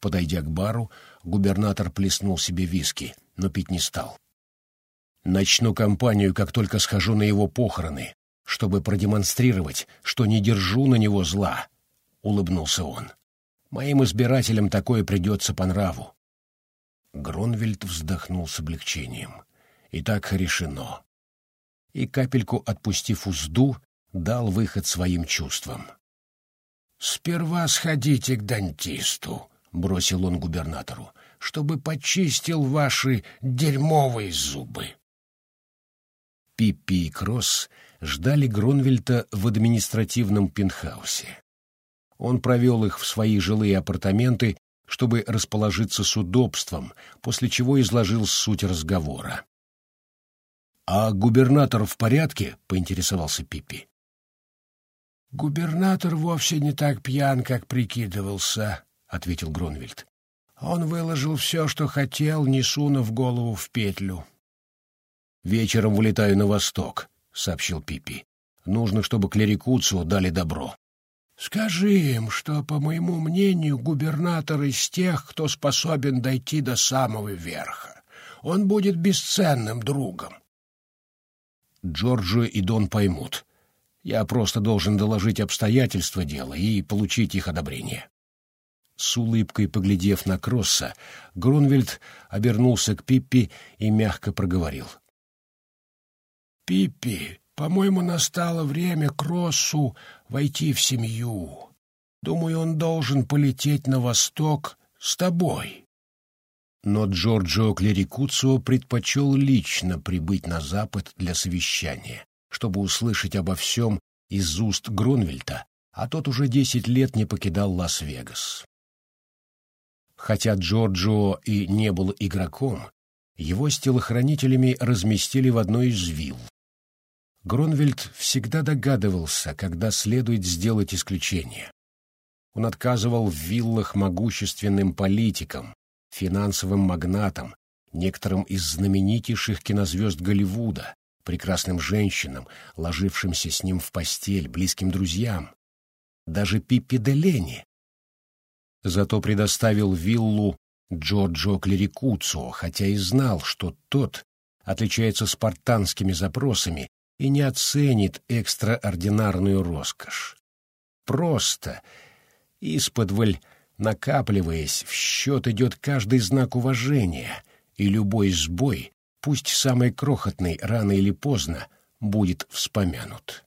Подойдя к бару, губернатор плеснул себе виски, но пить не стал. Начну кампанию, как только схожу на его похороны, чтобы продемонстрировать, что не держу на него зла, — улыбнулся он. Моим избирателям такое придется по нраву. Гронвельд вздохнул с облегчением. И так решено. И капельку отпустив узду, дал выход своим чувствам. «Сперва сходите к дантисту», — бросил он губернатору, «чтобы почистил ваши дерьмовые зубы». Пиппи и Кросс ждали Гронвельта в административном пентхаусе. Он провел их в свои жилые апартаменты, чтобы расположиться с удобством, после чего изложил суть разговора. «А губернатор в порядке?» — поинтересовался Пиппи. «Губернатор вовсе не так пьян, как прикидывался», — ответил Гронвельд. «Он выложил все, что хотел, не сунув голову в петлю». «Вечером вылетаю на восток», — сообщил Пиппи. «Нужно, чтобы клерикуцию дали добро». Скажи им, что, по моему мнению, губернатор из тех, кто способен дойти до самого верха. Он будет бесценным другом. Джорджо и Дон поймут. Я просто должен доложить обстоятельства дела и получить их одобрение. С улыбкой поглядев на Кросса, Грунвельд обернулся к Пиппи и мягко проговорил. «Пиппи, по-моему, настало время Кроссу войти в семью. Думаю, он должен полететь на восток с тобой. Но Джорджо Клерикуцио предпочел лично прибыть на запад для совещания, чтобы услышать обо всем из уст Гронвельта, а тот уже десять лет не покидал Лас-Вегас. Хотя Джорджо и не был игроком, его с телохранителями разместили в одной из вилл, Гронвельд всегда догадывался, когда следует сделать исключение. Он отказывал в виллах могущественным политикам, финансовым магнатам, некоторым из знаменитейших кинозвезд Голливуда, прекрасным женщинам, ложившимся с ним в постель, близким друзьям, даже Пиппи де Лени. Зато предоставил виллу Джорджо Клерикуцо, хотя и знал, что тот отличается спартанскими запросами и не оценит экстраординарную роскошь. Просто, исподволь накапливаясь, в счет идет каждый знак уважения, и любой сбой, пусть самый крохотный, рано или поздно, будет вспомянут.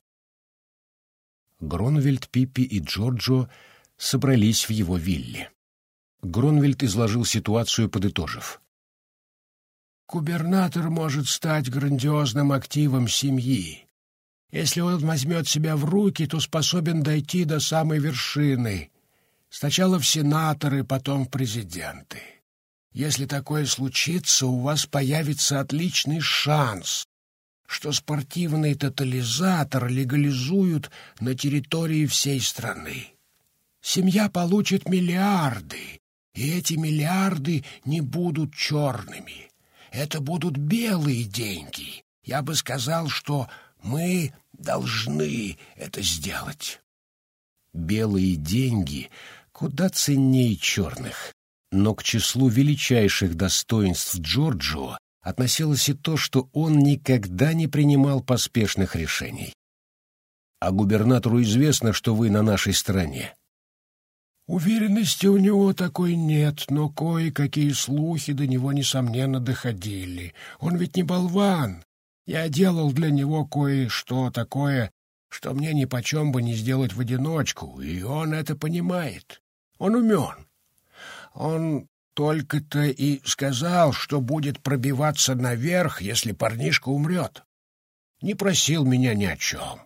Гронвельд, Пиппи и Джорджо собрались в его вилле. Гронвельд изложил ситуацию, подытожив. Губернатор может стать грандиозным активом семьи. Если он возьмет себя в руки, то способен дойти до самой вершины. Сначала в сенаторы, потом в президенты. Если такое случится, у вас появится отличный шанс, что спортивный тотализатор легализуют на территории всей страны. Семья получит миллиарды, и эти миллиарды не будут черными. Это будут белые деньги. Я бы сказал, что мы должны это сделать. Белые деньги куда ценнее черных. Но к числу величайших достоинств Джорджо относилось и то, что он никогда не принимал поспешных решений. А губернатору известно, что вы на нашей стороне. Уверенности у него такой нет, но кое-какие слухи до него, несомненно, доходили. Он ведь не болван. Я делал для него кое-что такое, что мне нипочем бы не сделать в одиночку, и он это понимает. Он умен. Он только-то и сказал, что будет пробиваться наверх, если парнишка умрет. Не просил меня ни о чем.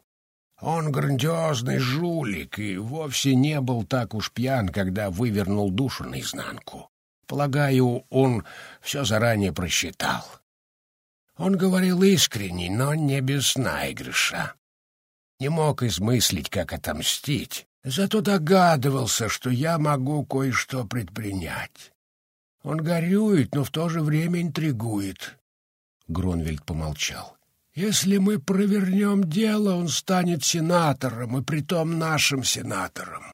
Он грандиозный жулик и вовсе не был так уж пьян, когда вывернул душу наизнанку. Полагаю, он все заранее просчитал. Он говорил искренне, но не без наигрыша. Не мог измыслить, как отомстить, зато догадывался, что я могу кое-что предпринять. Он горюет, но в то же время интригует. Гронвельд помолчал. Если мы провернем дело, он станет сенатором, и притом нашим сенатором.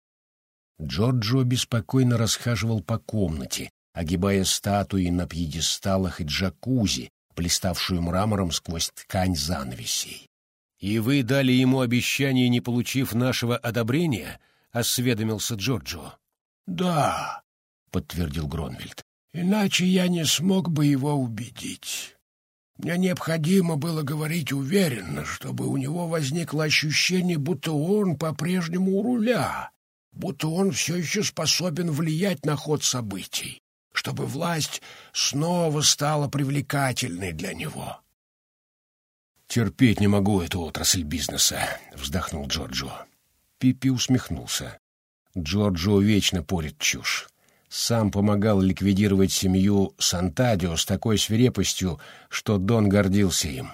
Джорджо беспокойно расхаживал по комнате, огибая статуи на пьедесталах и джакузи, блиставшую мрамором сквозь ткань занавесей. «И вы дали ему обещание, не получив нашего одобрения?» — осведомился Джорджо. «Да», — подтвердил Гронвельд. «Иначе я не смог бы его убедить». Мне необходимо было говорить уверенно, чтобы у него возникло ощущение, будто он по-прежнему у руля, будто он все еще способен влиять на ход событий, чтобы власть снова стала привлекательной для него. «Терпеть не могу эту отрасль бизнеса», — вздохнул Джорджо. Пипи усмехнулся. Джорджо вечно порит чушь сам помогал ликвидировать семью Сантадио с такой свирепостью, что Дон гордился им.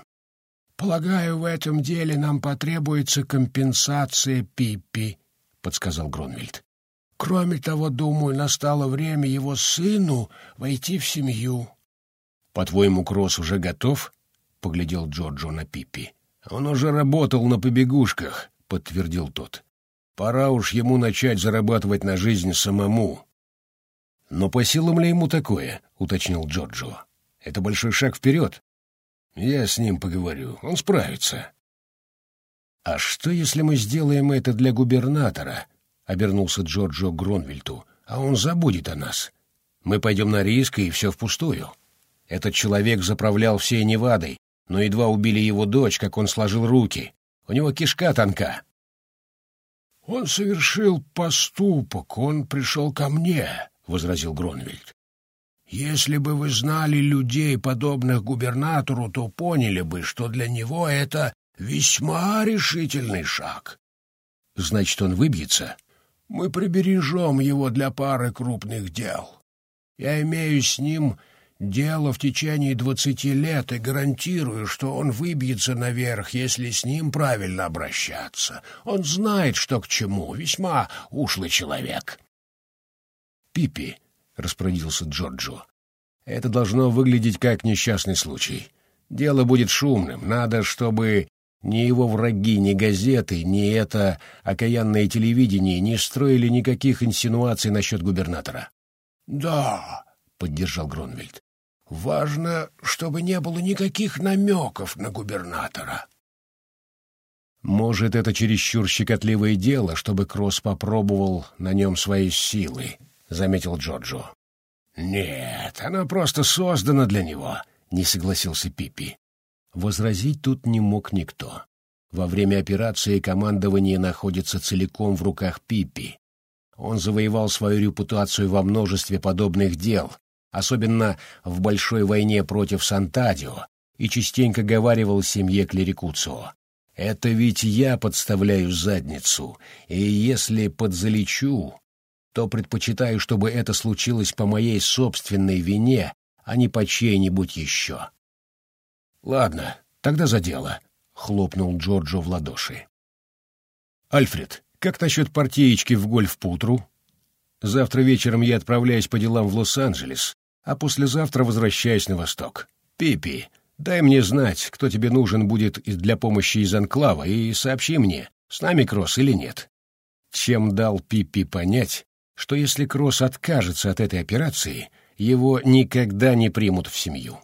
«Полагаю, в этом деле нам потребуется компенсация Пиппи», — подсказал Гронвельд. «Кроме того, думаю, настало время его сыну войти в семью». «По-твоему, Кросс уже готов?» — поглядел Джорджо на Пиппи. «Он уже работал на побегушках», — подтвердил тот. «Пора уж ему начать зарабатывать на жизнь самому». «Но по силам ли ему такое?» — уточнил Джорджо. «Это большой шаг вперед. Я с ним поговорю. Он справится». «А что, если мы сделаем это для губернатора?» — обернулся Джорджо Гронвельту. «А он забудет о нас. Мы пойдем на риск, и все впустую. Этот человек заправлял всей Невадой, но едва убили его дочь, как он сложил руки. У него кишка тонка». «Он совершил поступок, он пришел ко мне», — возразил Гронвельд. «Если бы вы знали людей, подобных губернатору, то поняли бы, что для него это весьма решительный шаг». «Значит, он выбьется?» «Мы прибережем его для пары крупных дел. Я имею с ним дело в течение двадцати лет и гарантирую, что он выбьется наверх, если с ним правильно обращаться. Он знает, что к чему, весьма ушлый человек». Пипи, — распорядился Джорджо. «Это должно выглядеть как несчастный случай. Дело будет шумным. Надо, чтобы ни его враги, ни газеты, ни это окаянное телевидение не строили никаких инсинуаций насчет губернатора». «Да», — поддержал Гронвельд. «Важно, чтобы не было никаких намеков на губернатора». «Может, это чересчур щекотливое дело, чтобы Кросс попробовал на нем свои силы», заметил Джорджо. «Нет, она просто создана для него», — не согласился Пиппи. Возразить тут не мог никто. Во время операции командование находится целиком в руках Пиппи. Он завоевал свою репутацию во множестве подобных дел, особенно в большой войне против Сантадио, и частенько говаривал семье Клерикуцио. «Это ведь я подставляю задницу, и если подзалечу, то предпочитаю, чтобы это случилось по моей собственной вине, а не по чьей-нибудь еще. «Ладно, тогда за дело», — хлопнул Джорджо в ладоши. «Альфред, как насчет партиечки в гольф по утру? Завтра вечером я отправляюсь по делам в Лос-Анджелес, а послезавтра возвращаюсь на восток. Пипи, дай мне знать, кто тебе нужен будет для помощи из Анклава, и сообщи мне, с нами Кросс или нет. Чем дал Пиппи понять, что если Кросс откажется от этой операции, его никогда не примут в семью.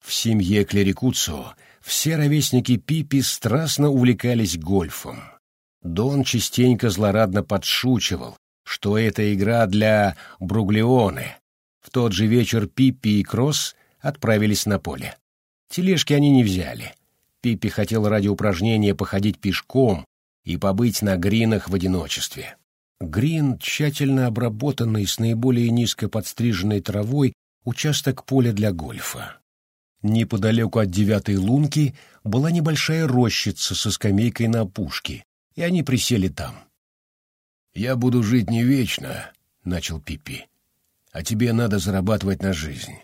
В семье Клерикуцо все ровесники Пиппи страстно увлекались гольфом. Дон частенько злорадно подшучивал, что это игра для Бруглеоне. В тот же вечер Пиппи и Кросс отправились на поле. Тележки они не взяли. Пиппи хотел ради упражнения походить пешком и побыть на гринах в одиночестве. Грин, тщательно обработанный с наиболее низко подстриженной травой, участок поля для гольфа. Неподалеку от девятой лунки была небольшая рощица со скамейкой на опушке, и они присели там. «Я буду жить не вечно», — начал Пиппи, — «а тебе надо зарабатывать на жизнь.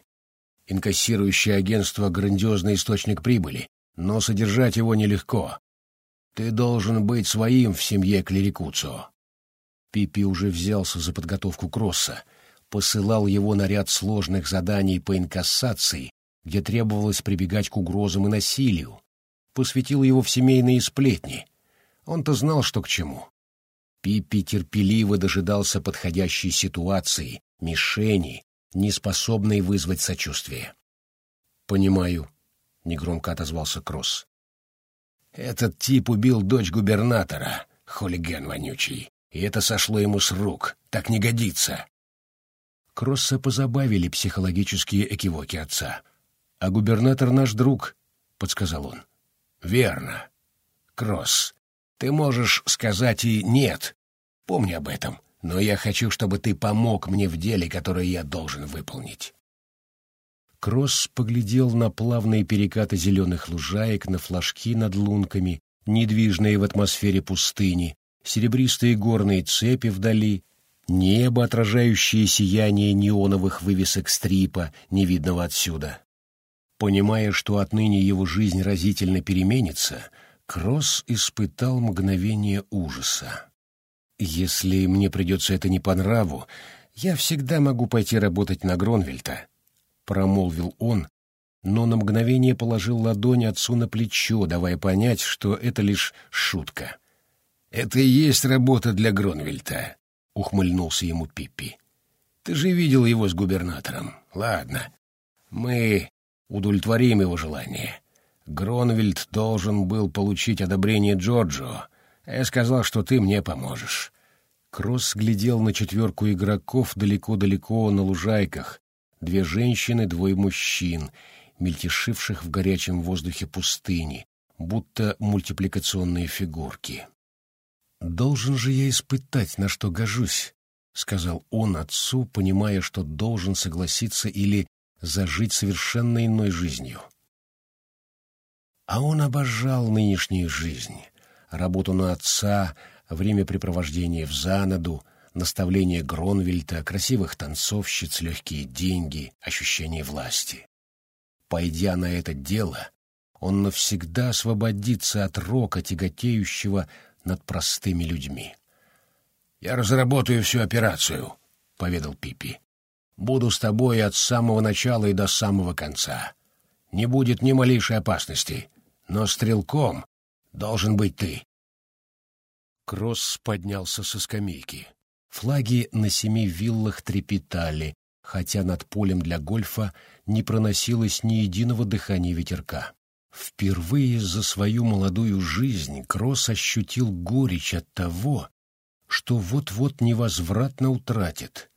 Инкассирующее агентство — грандиозный источник прибыли, но содержать его нелегко. Ты должен быть своим в семье Клерикуцо. Пипи уже взялся за подготовку кросса, посылал его на ряд сложных заданий по инкассации, где требовалось прибегать к угрозам и насилию, посвятил его в семейные сплетни. Он-то знал, что к чему. Пиппи терпеливо дожидался подходящей ситуации, мишени, не способной вызвать сочувствие. «Понимаю», — негромко отозвался Кросс. «Этот тип убил дочь губернатора, хулиган вонючий. И это сошло ему с рук. Так не годится. Кросса позабавили психологические экивоки отца. «А губернатор наш друг», — подсказал он. «Верно. Кросс, ты можешь сказать и «нет». Помни об этом. Но я хочу, чтобы ты помог мне в деле, которое я должен выполнить». Кросс поглядел на плавные перекаты зеленых лужаек, на флажки над лунками, недвижные в атмосфере пустыни, серебристые горные цепи вдали, небо, отражающее сияние неоновых вывесок стрипа, невидного отсюда. Понимая, что отныне его жизнь разительно переменится, Кросс испытал мгновение ужаса. «Если мне придется это не по нраву, я всегда могу пойти работать на Гронвельта», — промолвил он, но на мгновение положил ладонь отцу на плечо, давая понять, что это лишь шутка. «Это и есть работа для Гронвельта», — ухмыльнулся ему Пиппи. «Ты же видел его с губернатором. Ладно, мы удовлетворим его желание. Гронвельд должен был получить одобрение Джорджо, а я сказал, что ты мне поможешь». Кросс глядел на четверку игроков далеко-далеко на лужайках, две женщины, двое мужчин, мельтешивших в горячем воздухе пустыни, будто мультипликационные фигурки. «Должен же я испытать, на что гожусь», — сказал он отцу, понимая, что должен согласиться или зажить совершенно иной жизнью. А он обожал нынешнюю жизнь, работу на отца, времяпрепровождение в занаду, наставление Гронвельта, красивых танцовщиц, легкие деньги, ощущение власти. Пойдя на это дело, он навсегда освободится от рока, тяготеющего над простыми людьми. «Я разработаю всю операцию», — поведал Пипи. «Буду с тобой от самого начала и до самого конца. Не будет ни малейшей опасности, но стрелком должен быть ты». Кросс поднялся со скамейки. Флаги на семи виллах трепетали, хотя над полем для гольфа не проносилось ни единого дыхания ветерка. Впервые за свою молодую жизнь Кросс ощутил горечь от того, что вот-вот невозвратно утратит,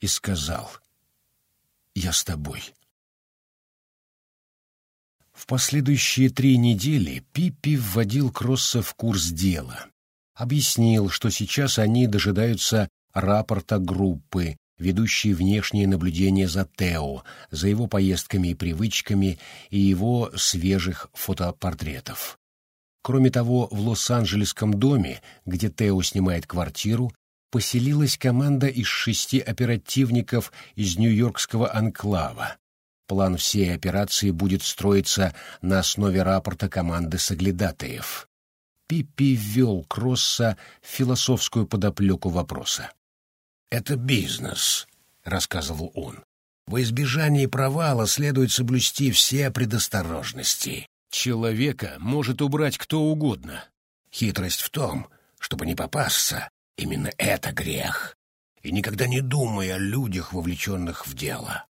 и сказал «Я с тобой». В последующие три недели Пиппи вводил Кросса в курс дела, объяснил, что сейчас они дожидаются рапорта группы, ведущий внешнее наблюдение за Тео, за его поездками и привычками и его свежих фотопортретов. Кроме того, в Лос-Анджелесском доме, где Тео снимает квартиру, поселилась команда из шести оперативников из Нью-Йоркского анклава. План всей операции будет строиться на основе рапорта команды соглядатаев. Пиппи ввел Кросса в философскую подоплеку вопроса. «Это бизнес», — рассказывал он. «В избежании провала следует соблюсти все предосторожности. Человека может убрать кто угодно. Хитрость в том, чтобы не попасться. Именно это грех. И никогда не думай о людях, вовлеченных в дело.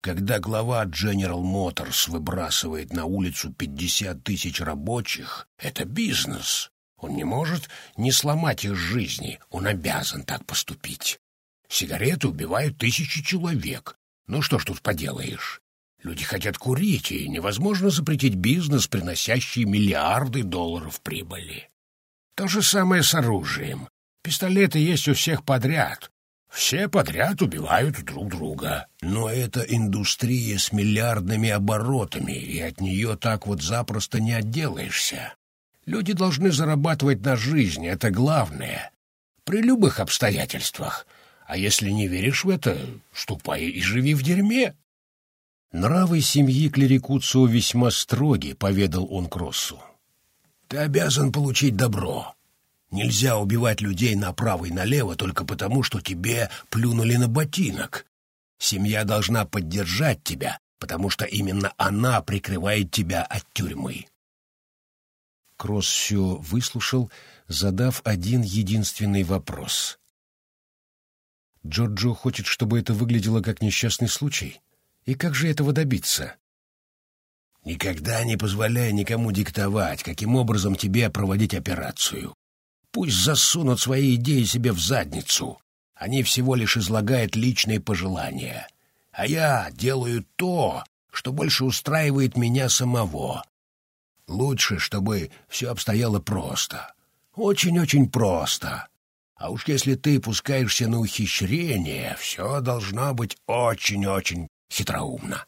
Когда глава General Motors выбрасывает на улицу 50 тысяч рабочих, это бизнес. Он не может не сломать их жизни, он обязан так поступить. Сигареты убивают тысячи человек. Ну что ж тут поделаешь? Люди хотят курить, и невозможно запретить бизнес, приносящий миллиарды долларов прибыли. То же самое с оружием. Пистолеты есть у всех подряд. Все подряд убивают друг друга. Но это индустрия с миллиардными оборотами, и от нее так вот запросто не отделаешься. Люди должны зарабатывать на жизнь, это главное. При любых обстоятельствах. А если не веришь в это, ступай и живи в дерьме. Нравы семьи Клерикуцио весьма строги, поведал он Кроссу. Ты обязан получить добро. Нельзя убивать людей направо и налево только потому, что тебе плюнули на ботинок. Семья должна поддержать тебя, потому что именно она прикрывает тебя от тюрьмы. Кросс все выслушал, задав один единственный вопрос. Джорджо хочет, чтобы это выглядело как несчастный случай? И как же этого добиться? Никогда не позволяй никому диктовать, каким образом тебе проводить операцию. Пусть засунут свои идеи себе в задницу. Они всего лишь излагают личные пожелания. А я делаю то, что больше устраивает меня самого. Лучше, чтобы все обстояло просто. Очень-очень просто. А уж если ты пускаешься на ухищрение, все должно быть очень-очень хитроумно.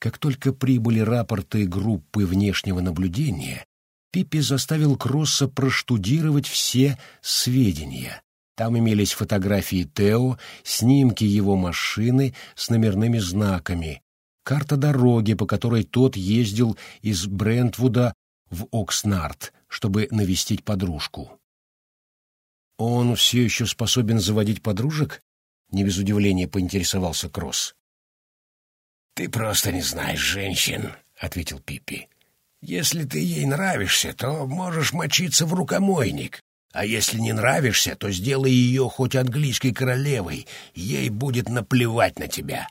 Как только прибыли рапорты группы внешнего наблюдения, Пиппи заставил Кросса проштудировать все сведения. Там имелись фотографии Тео, снимки его машины с номерными знаками, карта дороги, по которой тот ездил из Брентвуда в Окснард, чтобы навестить подружку. «Он все еще способен заводить подружек?» — не без удивления поинтересовался Кросс. «Ты просто не знаешь женщин», — ответил Пиппи. «Если ты ей нравишься, то можешь мочиться в рукомойник. А если не нравишься, то сделай ее хоть английской королевой, ей будет наплевать на тебя».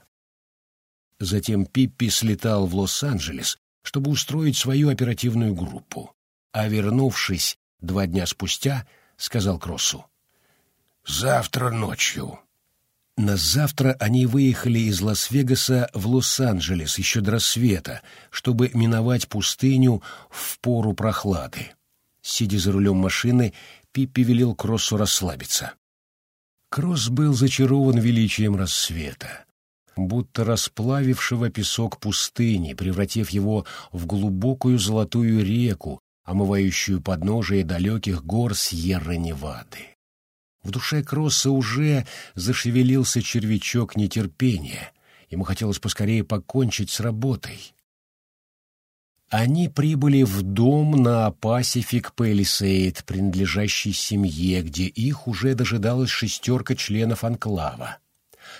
Затем Пиппи слетал в Лос-Анджелес, чтобы устроить свою оперативную группу. А вернувшись два дня спустя, сказал Кроссу. «Завтра ночью на завтра они выехали из Лас-Вегаса в Лос-Анджелес еще до рассвета, чтобы миновать пустыню в пору прохлады. Сидя за рулем машины, Пиппи велел Кроссу расслабиться. Кросс был зачарован величием рассвета, будто расплавившего песок пустыни, превратив его в глубокую золотую реку, омывающую подножие далеких гор Сьерра-Невады. В душе Кросса уже зашевелился червячок нетерпения. Ему хотелось поскорее покончить с работой. Они прибыли в дом на Pacific Palisade, принадлежащий семье, где их уже дожидалась шестерка членов анклава.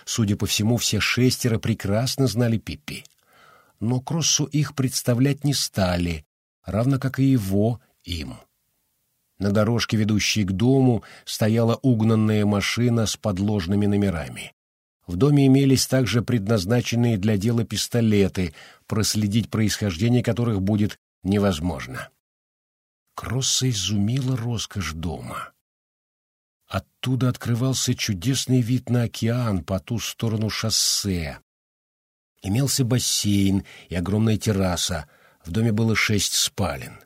Судя по всему, все шестеро прекрасно знали Пиппи. Но Кроссу их представлять не стали, равно как и его им. На дорожке, ведущей к дому, стояла угнанная машина с подложными номерами. В доме имелись также предназначенные для дела пистолеты, проследить происхождение которых будет невозможно. Кросса изумила роскошь дома. Оттуда открывался чудесный вид на океан по ту сторону шоссе. Имелся бассейн и огромная терраса, в доме было шесть спален.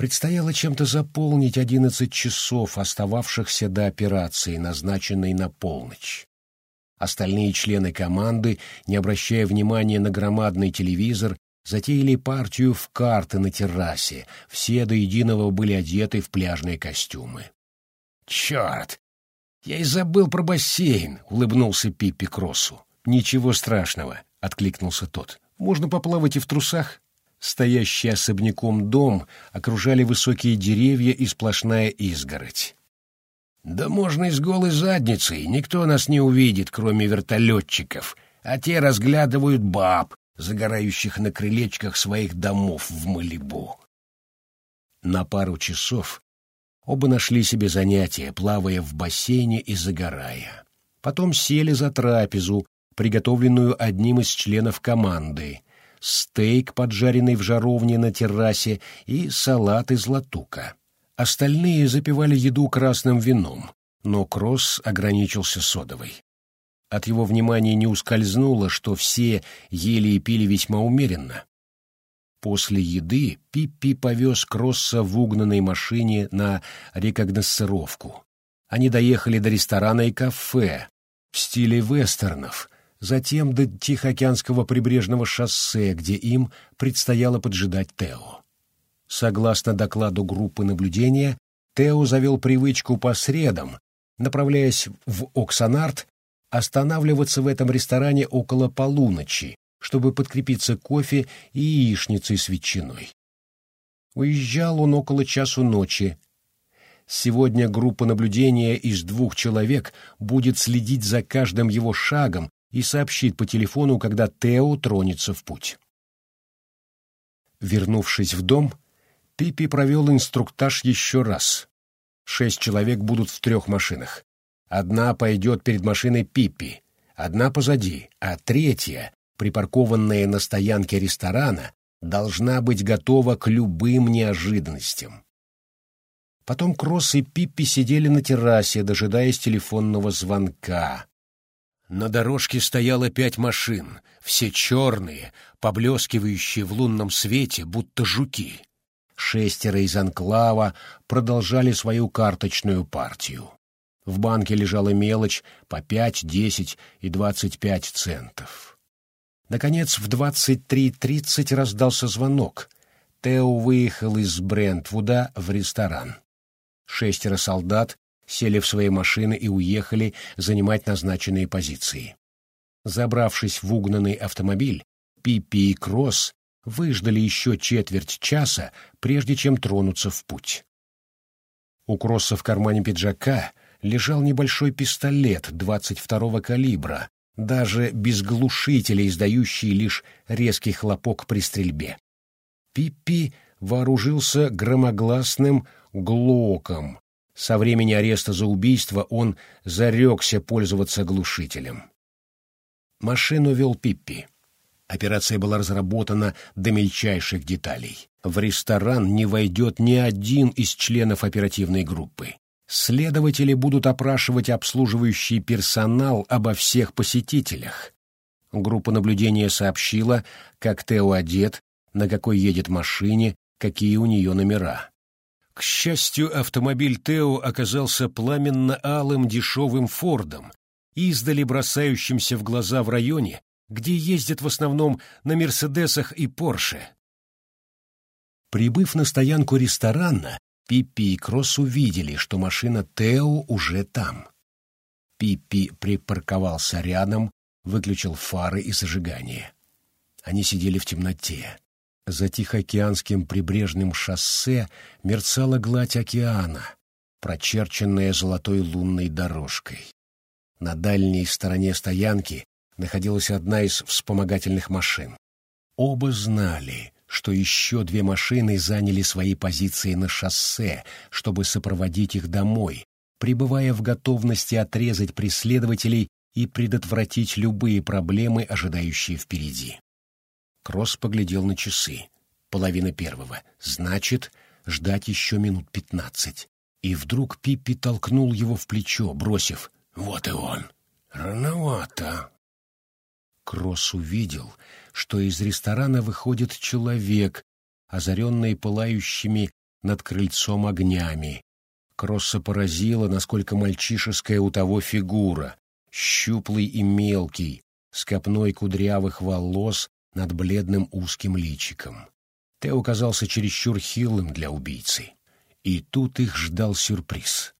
Предстояло чем-то заполнить одиннадцать часов, остававшихся до операции, назначенной на полночь. Остальные члены команды, не обращая внимания на громадный телевизор, затеяли партию в карты на террасе, все до единого были одеты в пляжные костюмы. «Черт! Я и забыл про бассейн!» — улыбнулся Пиппи Кроссу. «Ничего страшного!» — откликнулся тот. «Можно поплавать и в трусах. Стоящий особняком дом окружали высокие деревья и сплошная изгородь. «Да можно и с голой задницей, никто нас не увидит, кроме вертолетчиков, а те разглядывают баб, загорающих на крылечках своих домов в Малибу». На пару часов оба нашли себе занятие, плавая в бассейне и загорая. Потом сели за трапезу, приготовленную одним из членов команды, стейк, поджаренный в жаровне на террасе, и салат из латука. Остальные запивали еду красным вином, но Кросс ограничился содовой. От его внимания не ускользнуло, что все ели и пили весьма умеренно. После еды Пиппи повез Кросса в угнанной машине на рекогносцировку. Они доехали до ресторана и кафе в стиле вестернов, затем до Тихоокеанского прибрежного шоссе, где им предстояло поджидать Тео. Согласно докладу группы наблюдения, Тео завел привычку по средам, направляясь в Оксанарт, останавливаться в этом ресторане около полуночи, чтобы подкрепиться кофе и яичницей с ветчиной. Уезжал он около часу ночи. Сегодня группа наблюдения из двух человек будет следить за каждым его шагом и сообщит по телефону, когда Тео тронется в путь. Вернувшись в дом, Пипи провел инструктаж еще раз. Шесть человек будут в трех машинах. Одна пойдет перед машиной Пиппи, одна позади, а третья, припаркованная на стоянке ресторана, должна быть готова к любым неожиданностям. Потом Кросс и Пиппи сидели на террасе, дожидаясь телефонного звонка. На дорожке стояло пять машин, все черные, поблескивающие в лунном свете, будто жуки. Шестеро из анклава продолжали свою карточную партию. В банке лежала мелочь по пять, десять и двадцать пять центов. Наконец, в двадцать три тридцать раздался звонок. Тео выехал из Брентвуда в ресторан. Шестеро солдат сели в свои машины и уехали занимать назначенные позиции. Забравшись в угнанный автомобиль, Пиппи и Кросс выждали еще четверть часа, прежде чем тронуться в путь. У Кросса в кармане пиджака лежал небольшой пистолет 22-го калибра, даже без глушителя, издающий лишь резкий хлопок при стрельбе. Пиппи вооружился громогласным глоком, со времени ареста за убийство он зарекся пользоваться глушителем. Машину вел Пиппи. Операция была разработана до мельчайших деталей. В ресторан не войдет ни один из членов оперативной группы. Следователи будут опрашивать обслуживающий персонал обо всех посетителях. Группа наблюдения сообщила, как Тео одет, на какой едет машине, какие у нее номера. К счастью, автомобиль Тео оказался пламенно-алым дешевым Фордом, издали бросающимся в глаза в районе, где ездят в основном на Мерседесах и Порше. Прибыв на стоянку ресторана, Пиппи и Кросс увидели, что машина Тео уже там. Пиппи припарковался рядом, выключил фары и зажигание. Они сидели в темноте. За Тихоокеанским прибрежным шоссе мерцала гладь океана, прочерченная золотой лунной дорожкой. На дальней стороне стоянки находилась одна из вспомогательных машин. Оба знали, что еще две машины заняли свои позиции на шоссе, чтобы сопроводить их домой, пребывая в готовности отрезать преследователей и предотвратить любые проблемы, ожидающие впереди. Кросс поглядел на часы. Половина первого. Значит, ждать еще минут пятнадцать. И вдруг Пиппи толкнул его в плечо, бросив «Вот и он! Рановато!» Кросс увидел, что из ресторана выходит человек, озаренный пылающими над крыльцом огнями. Кросса поразило, насколько мальчишеская у того фигура, щуплый и мелкий, с копной кудрявых волос над бледным узким личиком. Тео казался чересчур хилым для убийцы. И тут их ждал сюрприз.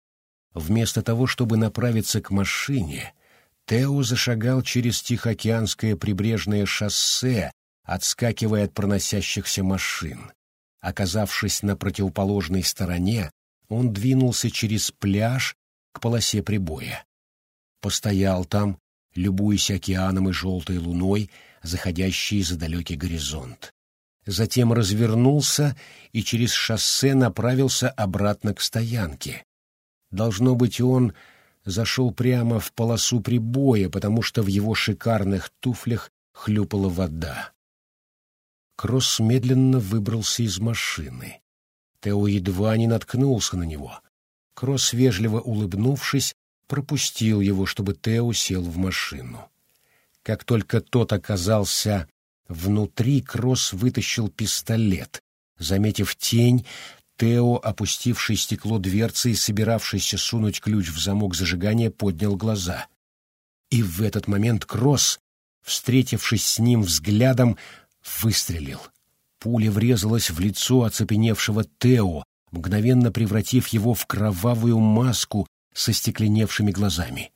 Вместо того, чтобы направиться к машине, Тео зашагал через Тихоокеанское прибрежное шоссе, отскакивая от проносящихся машин. Оказавшись на противоположной стороне, он двинулся через пляж к полосе прибоя. Постоял там, любуясь океаном и желтой луной, заходящей за далекий горизонт. Затем развернулся и через шоссе направился обратно к стоянке. Должно быть, он зашел прямо в полосу прибоя, потому что в его шикарных туфлях хлюпала вода. Кросс медленно выбрался из машины. Тео едва не наткнулся на него. Кросс, вежливо улыбнувшись, пропустил его, чтобы Тео сел в машину. Как только тот оказался внутри, Кросс вытащил пистолет. Заметив тень, Тео, опустивший стекло дверцы и собиравшийся сунуть ключ в замок зажигания, поднял глаза. И в этот момент Кросс, встретившись с ним взглядом, выстрелил. Пуля врезалась в лицо оцепеневшего Тео, мгновенно превратив его в кровавую маску со стекленевшими глазами.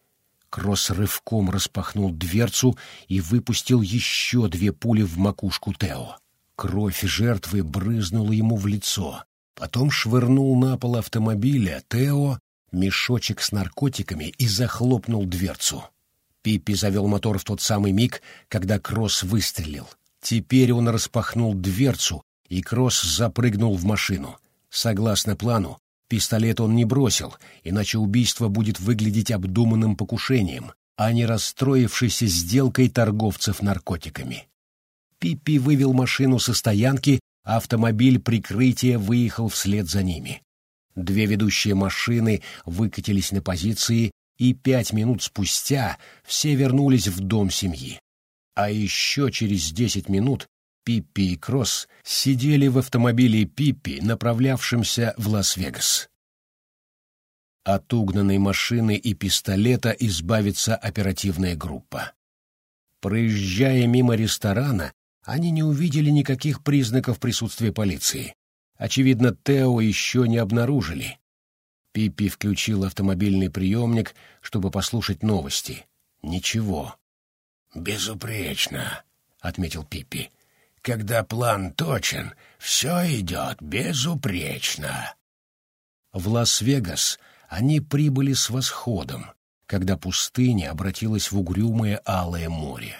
Кросс рывком распахнул дверцу и выпустил еще две пули в макушку Тео. Кровь жертвы брызнула ему в лицо. Потом швырнул на пол автомобиля Тео мешочек с наркотиками и захлопнул дверцу. Пиппи завел мотор в тот самый миг, когда Кросс выстрелил. Теперь он распахнул дверцу, и Кросс запрыгнул в машину. Согласно плану, пистолет он не бросил, иначе убийство будет выглядеть обдуманным покушением, а не расстроившейся сделкой торговцев наркотиками. Пиппи вывел машину со стоянки Автомобиль прикрытия выехал вслед за ними. Две ведущие машины выкатились на позиции, и пять минут спустя все вернулись в дом семьи. А еще через десять минут Пиппи и Кросс сидели в автомобиле Пиппи, направлявшемся в Лас-Вегас. От угнанной машины и пистолета избавится оперативная группа. Проезжая мимо ресторана, они не увидели никаких признаков присутствия полиции. Очевидно, Тео еще не обнаружили. Пиппи включил автомобильный приемник, чтобы послушать новости. Ничего. «Безупречно», — отметил Пиппи. «Когда план точен, все идет безупречно». В Лас-Вегас они прибыли с восходом, когда пустыня обратилась в угрюмое алое море.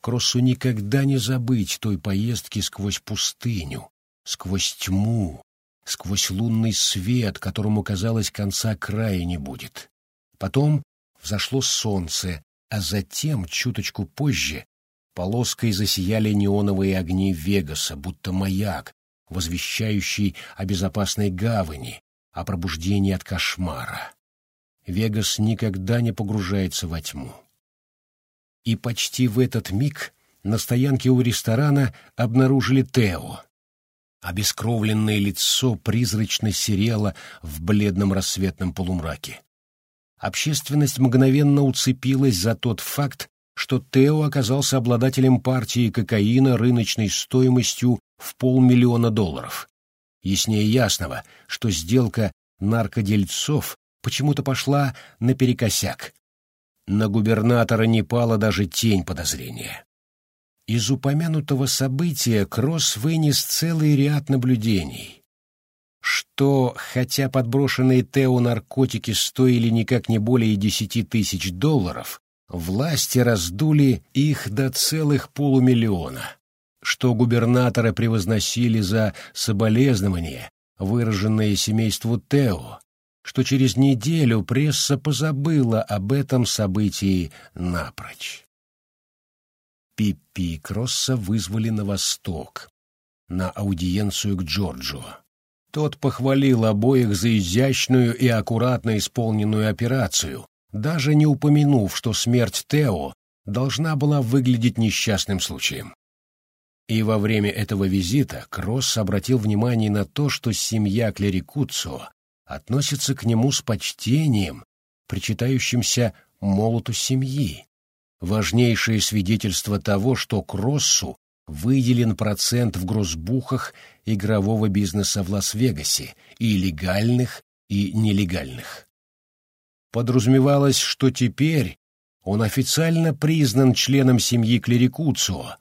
Кроссу никогда не забыть той поездки сквозь пустыню, сквозь тьму, сквозь лунный свет, которому, казалось, конца края не будет. Потом взошло солнце, а затем, чуточку позже, полоской засияли неоновые огни Вегаса, будто маяк, возвещающий о безопасной гавани, о пробуждении от кошмара. Вегас никогда не погружается во тьму и почти в этот миг на стоянке у ресторана обнаружили Тео. Обескровленное лицо призрачно серело в бледном рассветном полумраке. Общественность мгновенно уцепилась за тот факт, что Тео оказался обладателем партии кокаина рыночной стоимостью в полмиллиона долларов. Яснее ясного, что сделка наркодельцов почему-то пошла наперекосяк, на губернатора не пала даже тень подозрения. Из упомянутого события Кросс вынес целый ряд наблюдений. Что, хотя подброшенные Тео наркотики стоили никак не более десяти тысяч долларов, власти раздули их до целых полумиллиона. Что губернатора превозносили за соболезнования, выраженные семейству Тео, что через неделю пресса позабыла об этом событии напрочь. Пиппи и Кросса вызвали на восток, на аудиенцию к Джорджу. Тот похвалил обоих за изящную и аккуратно исполненную операцию, даже не упомянув, что смерть Тео должна была выглядеть несчастным случаем. И во время этого визита Кросс обратил внимание на то, что семья Клерикуцо относится к нему с почтением, причитающимся молоту семьи. Важнейшее свидетельство того, что Кроссу выделен процент в грозбухах игрового бизнеса в Лас-Вегасе, и легальных, и нелегальных. Подразумевалось, что теперь он официально признан членом семьи Клерикуцио.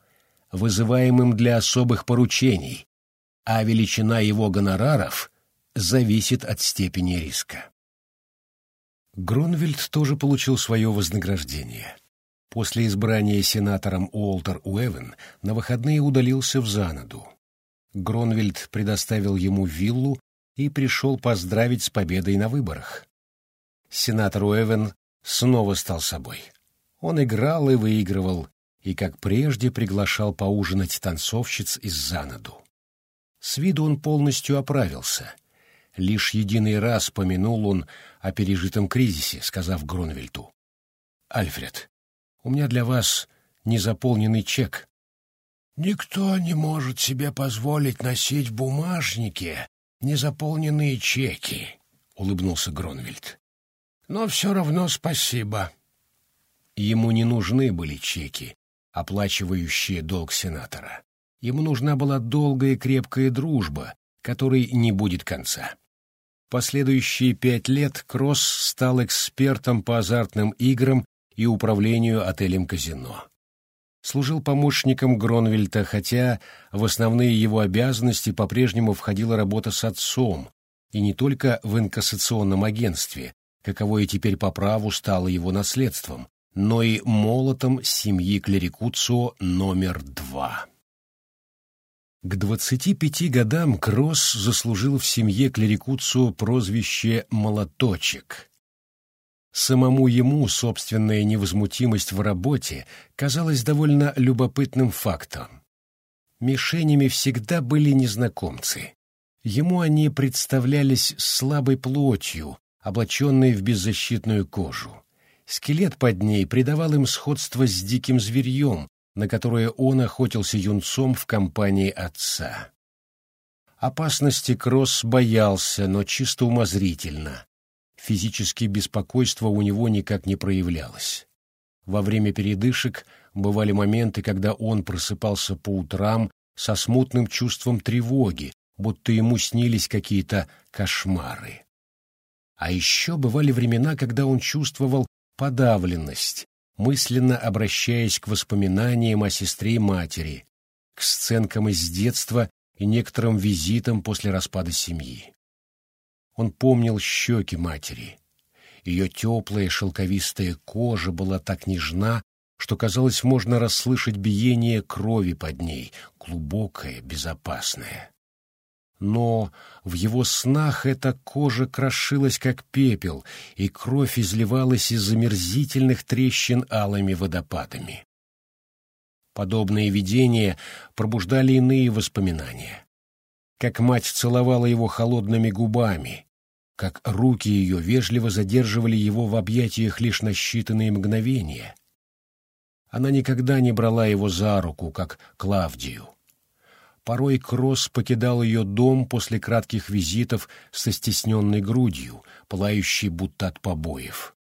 вызываемым для особых поручений, а величина его гонораров зависит от степени риска. Гронвельд тоже получил свое вознаграждение. После избрания сенатором Уолтер Уэвен на выходные удалился в Занаду. Гронвельд предоставил ему виллу и пришел поздравить с победой на выборах. Сенатор Уэвен снова стал собой. Он играл и выигрывал, и, как прежде, приглашал поужинать танцовщиц из Занаду. С виду он полностью оправился. Лишь единый раз помянул он о пережитом кризисе, сказав Гронвельту. «Альфред, у меня для вас незаполненный чек». «Никто не может себе позволить носить в бумажнике незаполненные чеки», — улыбнулся Гронвельд. «Но все равно спасибо». Ему не нужны были чеки, оплачивающие долг сенатора. Ему нужна была долгая и крепкая дружба, которой не будет конца. Последующие пять лет Кросс стал экспертом по азартным играм и управлению отелем-казино. Служил помощником Гронвельта, хотя в основные его обязанности по-прежнему входила работа с отцом, и не только в инкассационном агентстве, каковое теперь по праву стало его наследством, но и молотом семьи Клерикуцио номер два. К двадцати пяти годам Кросс заслужил в семье Клерикуцио прозвище «молоточек». Самому ему собственная невозмутимость в работе казалась довольно любопытным фактом. Мишенями всегда были незнакомцы. Ему они представлялись слабой плотью, облаченной в беззащитную кожу. Скелет под ней придавал им сходство с диким зверьем, на которое он охотился юнцом в компании отца. Опасности Кросс боялся, но чисто умозрительно. Физические беспокойства у него никак не проявлялось. Во время передышек бывали моменты, когда он просыпался по утрам со смутным чувством тревоги, будто ему снились какие-то кошмары. А еще бывали времена, когда он чувствовал подавленность, мысленно обращаясь к воспоминаниям о сестре и матери, к сценкам из детства и некоторым визитам после распада семьи. Он помнил щеки матери. Ее теплая шелковистая кожа была так нежна, что, казалось, можно расслышать биение крови под ней, глубокое, безопасное но в его снах эта кожа крошилась, как пепел, и кровь изливалась из замерзительных трещин алыми водопадами. Подобные видения пробуждали иные воспоминания. Как мать целовала его холодными губами, как руки ее вежливо задерживали его в объятиях лишь на считанные мгновения. Она никогда не брала его за руку, как Клавдию. Порой Кросс покидал ее дом после кратких визитов со стесненной грудью, пылающей будто от побоев.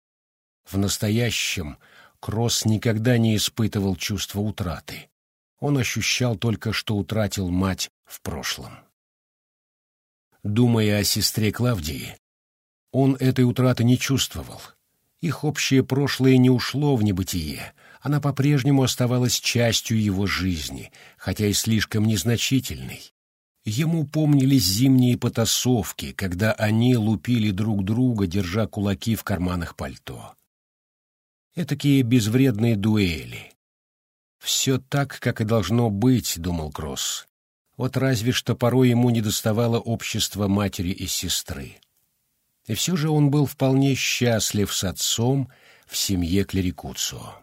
В настоящем Кросс никогда не испытывал чувства утраты. Он ощущал только, что утратил мать в прошлом. Думая о сестре Клавдии, он этой утраты не чувствовал. Их общее прошлое не ушло в небытие, она по-прежнему оставалась частью его жизни, хотя и слишком незначительной. Ему помнились зимние потасовки, когда они лупили друг друга, держа кулаки в карманах пальто. Этакие безвредные дуэли. «Все так, как и должно быть», — думал Кросс. Вот разве что порой ему недоставало общества матери и сестры. И все же он был вполне счастлив с отцом в семье Клерикуцо.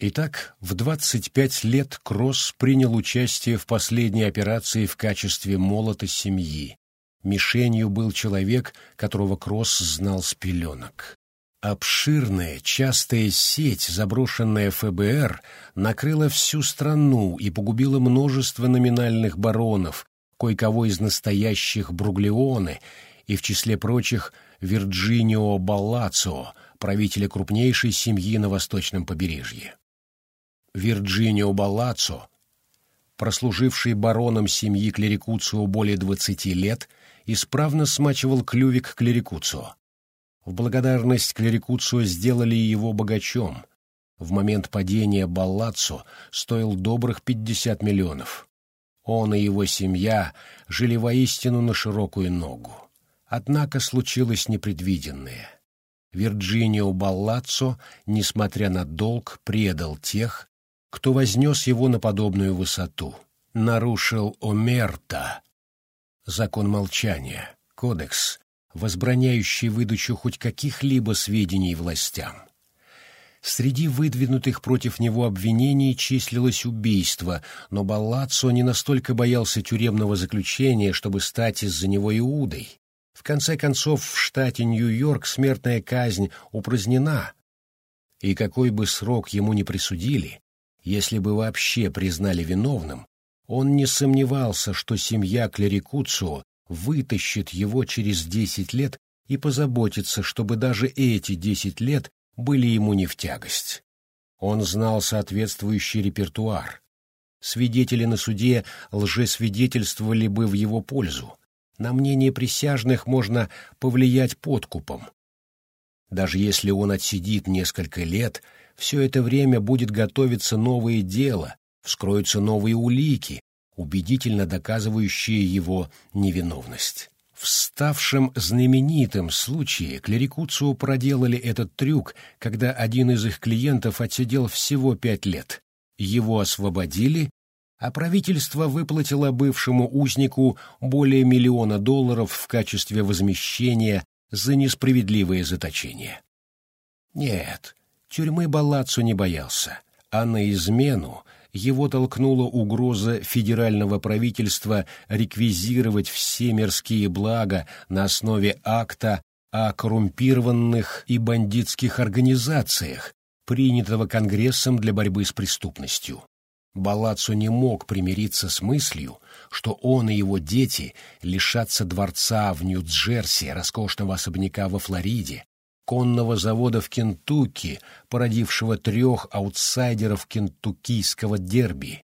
Итак, в 25 лет Кросс принял участие в последней операции в качестве молота семьи. Мишенью был человек, которого Кросс знал с пеленок. Обширная, частая сеть, заброшенная ФБР, накрыла всю страну и погубила множество номинальных баронов, кое-кого из настоящих Бруглеоне и, в числе прочих, Вирджинио Баллацио, правителя крупнейшей семьи на восточном побережье. Вирджинио Балаццо, прослуживший бароном семьи Клерикуцио более двадцати лет, исправно смачивал клювик Клерикуцио. В благодарность Клерикуцио сделали его богачом. в момент падения Баллаццо стоил добрых 50 миллионов. Он и его семья жили воистину на широкую ногу. Однако случилось непредвиденное. Вирджинио Баллаццо, несмотря на долг, предал тех, кто вознес его на подобную высоту. Нарушил Омерта, закон молчания, кодекс, возбраняющий выдачу хоть каких-либо сведений властям. Среди выдвинутых против него обвинений числилось убийство, но Баллаццо не настолько боялся тюремного заключения, чтобы стать из-за него Иудой. В конце концов, в штате Нью-Йорк смертная казнь упразднена, и какой бы срок ему ни присудили, если бы вообще признали виновным, он не сомневался, что семья Клерикуцио вытащит его через десять лет и позаботится, чтобы даже эти десять лет были ему не в тягость. Он знал соответствующий репертуар. Свидетели на суде лжесвидетельствовали бы в его пользу. На мнение присяжных можно повлиять подкупом. Даже если он отсидит несколько лет, все это время будет готовиться новое дело, вскроются новые улики, убедительно доказывающие его невиновность. В ставшем знаменитым случае клерикуцию проделали этот трюк, когда один из их клиентов отсидел всего пять лет. Его освободили, а правительство выплатило бывшему узнику более миллиона долларов в качестве возмещения за несправедливое заточение. Нет, тюрьмы Баллаццо не боялся, а на измену его толкнула угроза федерального правительства реквизировать все мирские блага на основе акта о коррумпированных и бандитских организациях, принятого Конгрессом для борьбы с преступностью. Балацу не мог примириться с мыслью, что он и его дети лишатся дворца в Нью-Джерси, роскошного особняка во Флориде, конного завода в Кентукки, породившего трех аутсайдеров кентуккийского дерби.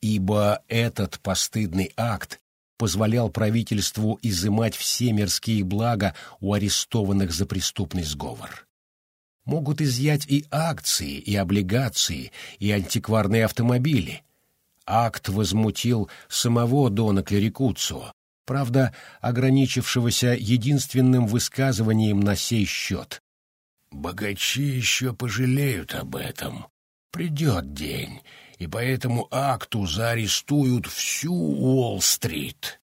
Ибо этот постыдный акт позволял правительству изымать все мирские блага у арестованных за преступный сговор. Могут изъять и акции, и облигации, и антикварные автомобили. Акт возмутил самого Дона Клерикуцио, правда, ограничившегося единственным высказыванием на сей счет. «Богачи еще пожалеют об этом. Придет день, и по этому акту заарестуют всю Уолл-стрит».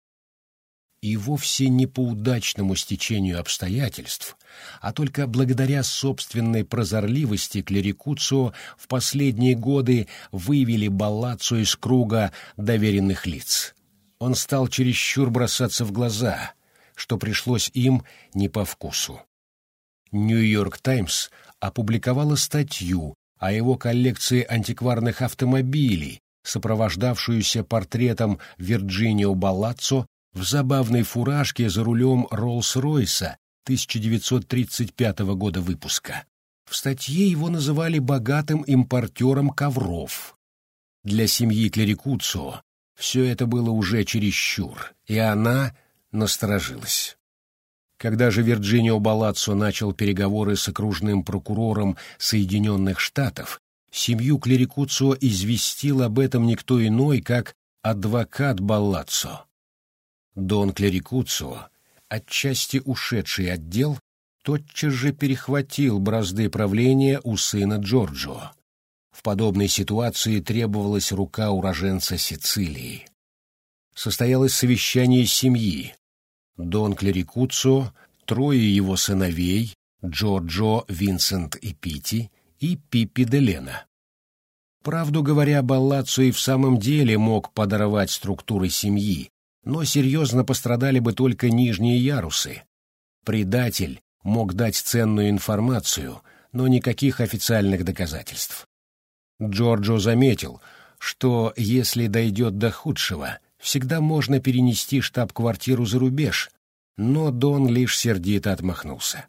И вовсе не по удачному стечению обстоятельств, а только благодаря собственной прозорливости Клерикуцио в последние годы вывели Баллаццо из круга доверенных лиц он стал чересчур бросаться в глаза, что пришлось им не по вкусу. «Нью-Йорк Таймс» опубликовала статью о его коллекции антикварных автомобилей, сопровождавшуюся портретом Вирджинио Баллаццо в забавной фуражке за рулем Роллс-Ройса 1935 года выпуска. В статье его называли богатым импортером ковров. Для семьи Клерикуцио все это было уже чересчур, и она насторожилась. Когда же Вирджинио Балаццо начал переговоры с окружным прокурором Соединенных Штатов, семью Клерикуцио известил об этом никто иной, как адвокат Балаццо. Дон Клерикуцио, отчасти ушедший от дел, тотчас же перехватил бразды правления у сына Джорджо. В подобной ситуации требовалась рука уроженца Сицилии. Состоялось совещание семьи. Дон Клерикуцо, трое его сыновей, Джорджо, Винсент и Пити, и Пиппи де Лена. Правду говоря, Баллаццо и в самом деле мог подорвать структуры семьи, но серьезно пострадали бы только нижние ярусы. Предатель мог дать ценную информацию, но никаких официальных доказательств. Джорджо заметил, что если дойдет до худшего, всегда можно перенести штаб-квартиру за рубеж, но Дон лишь сердито отмахнулся.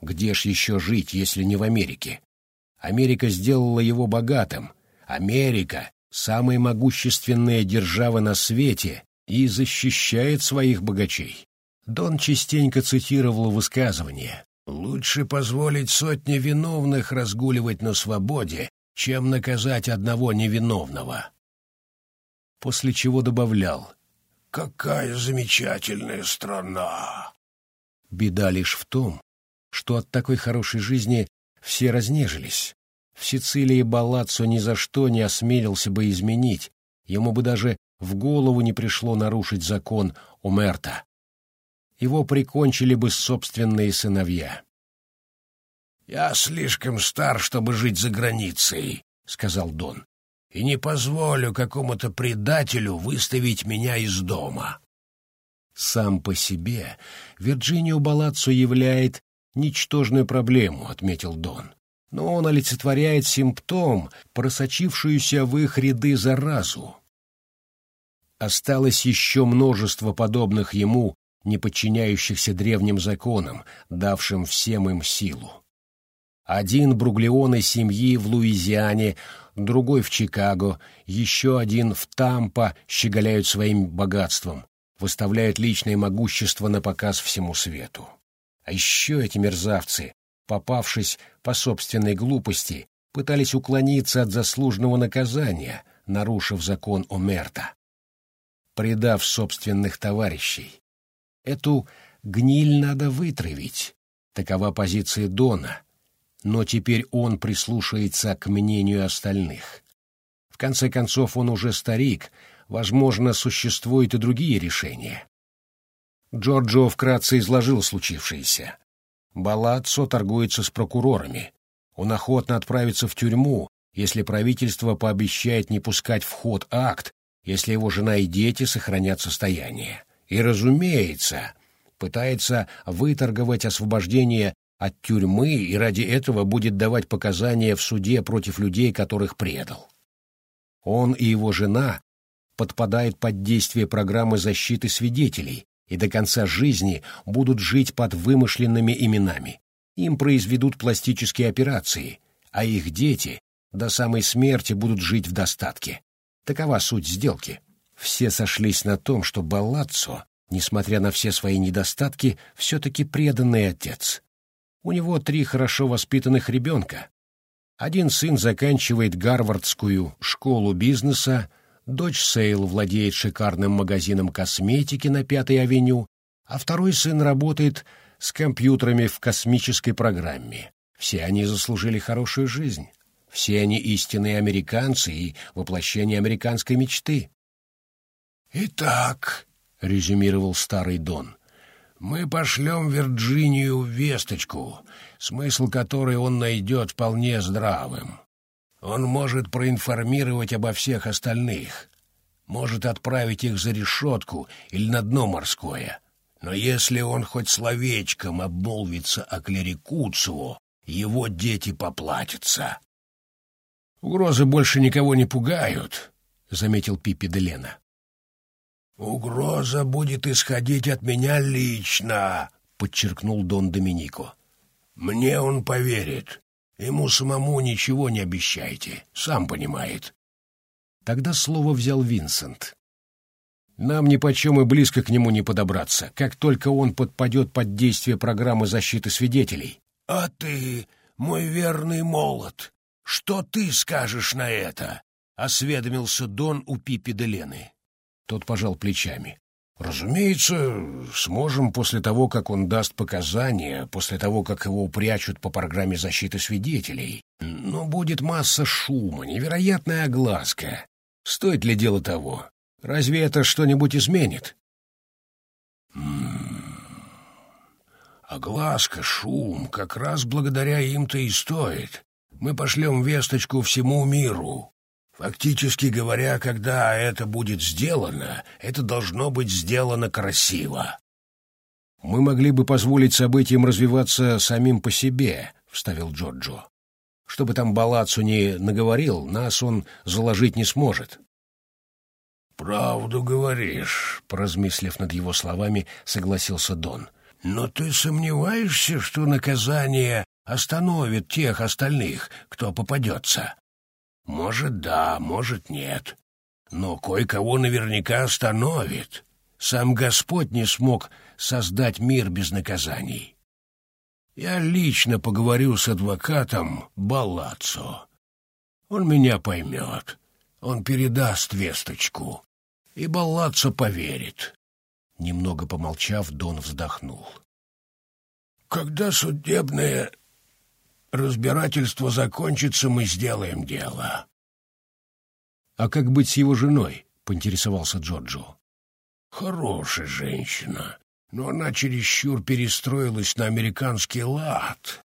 Где ж еще жить, если не в Америке? Америка сделала его богатым. Америка — самая могущественная держава на свете и защищает своих богачей. Дон частенько цитировал высказывание Лучше позволить сотне виновных разгуливать на свободе, чем наказать одного невиновного. После чего добавлял «Какая замечательная страна!» Беда лишь в том, что от такой хорошей жизни все разнежились. В Сицилии Балаццо ни за что не осмелился бы изменить, ему бы даже в голову не пришло нарушить закон Умерта. Его прикончили бы собственные сыновья. «Я слишком стар, чтобы жить за границей», — сказал Дон, — «и не позволю какому-то предателю выставить меня из дома». Сам по себе Вирджинио Балаццо являет ничтожную проблему, — отметил Дон. Но он олицетворяет симптом, просочившуюся в их ряды заразу. Осталось еще множество подобных ему, не подчиняющихся древним законам, давшим всем им силу. Один Бруглеон из семьи в Луизиане, другой в Чикаго, еще один в Тампа щеголяют своим богатством, выставляют личное могущество на показ всему свету. А еще эти мерзавцы, попавшись по собственной глупости, пытались уклониться от заслуженного наказания, нарушив закон Омерта. Предав собственных товарищей. Эту гниль надо вытравить. Такова позиция Дона. Но теперь он прислушается к мнению остальных. В конце концов, он уже старик, возможно, существуют и другие решения. Джорджо вкратце изложил случившееся. Балаццо торгуется с прокурорами. Он охотно отправится в тюрьму, если правительство пообещает не пускать в ход акт, если его жена и дети сохранят состояние. И, разумеется, пытается выторговать освобождение от тюрьмы и ради этого будет давать показания в суде против людей, которых предал. Он и его жена подпадают под действие программы защиты свидетелей, и до конца жизни будут жить под вымышленными именами. Им произведут пластические операции, а их дети до самой смерти будут жить в достатке. Такова суть сделки. Все сошлись на том, что Баллаццо, несмотря на все свои недостатки, все-таки преданный отец. У него три хорошо воспитанных ребенка. Один сын заканчивает Гарвардскую школу бизнеса, дочь Сейл владеет шикарным магазином косметики на Пятой авеню, а второй сын работает с компьютерами в космической программе. Все они заслужили хорошую жизнь. Все они истинные американцы и воплощение американской мечты. «Итак», — резюмировал старый Дон, — «мы пошлем Вирджинию весточку, смысл которой он найдет вполне здравым. Он может проинформировать обо всех остальных, может отправить их за решетку или на дно морское. Но если он хоть словечком обмолвится о клерикуцию, его дети поплатятся. «Угрозы больше никого не пугают», — заметил Пиппи де Лена. «Угроза будет исходить от меня лично», — подчеркнул Дон Доминико. «Мне он поверит. Ему самому ничего не обещайте, сам понимает. Тогда слово взял Винсент. Нам нипочем и близко к нему не подобраться, как только он подпадет под действие программы защиты свидетелей. — А ты, мой верный молот, что ты скажешь на это? — осведомился Дон у Пипи де Лены. Тот пожал плечами. Разумеется, сможем после того, как он даст показания, после того, как его упрячут по программе защиты свидетелей. Но будет масса шума, невероятная огласка. Стоит ли дело того? Разве это что-нибудь изменит? М-м. Огласка, шум, как раз благодаря им-то и стоит. Мы пошлем весточку всему миру. Фактически говоря, когда это будет сделано, это должно быть сделано красиво. «Мы могли бы позволить событиям развиваться самим по себе», — вставил Джорджо. «Чтобы там Балацу не наговорил, нас он заложить не сможет». «Правду говоришь», — поразмыслив над его словами, согласился Дон. «Но ты сомневаешься, что наказание остановит тех остальных, кто попадется?» Может, да, может, нет. Но кое-кого наверняка остановит. Сам Господь не смог создать мир без наказаний. Я лично поговорю с адвокатом Балаццо. Он меня поймет. Он передаст весточку. И Балаццо поверит. Немного помолчав, Дон вздохнул. Когда судебное разбирательство закончится, мы сделаем дело. — А как быть с его женой? — поинтересовался Джорджо. — Хорошая женщина, но она чересчур перестроилась на американский лад.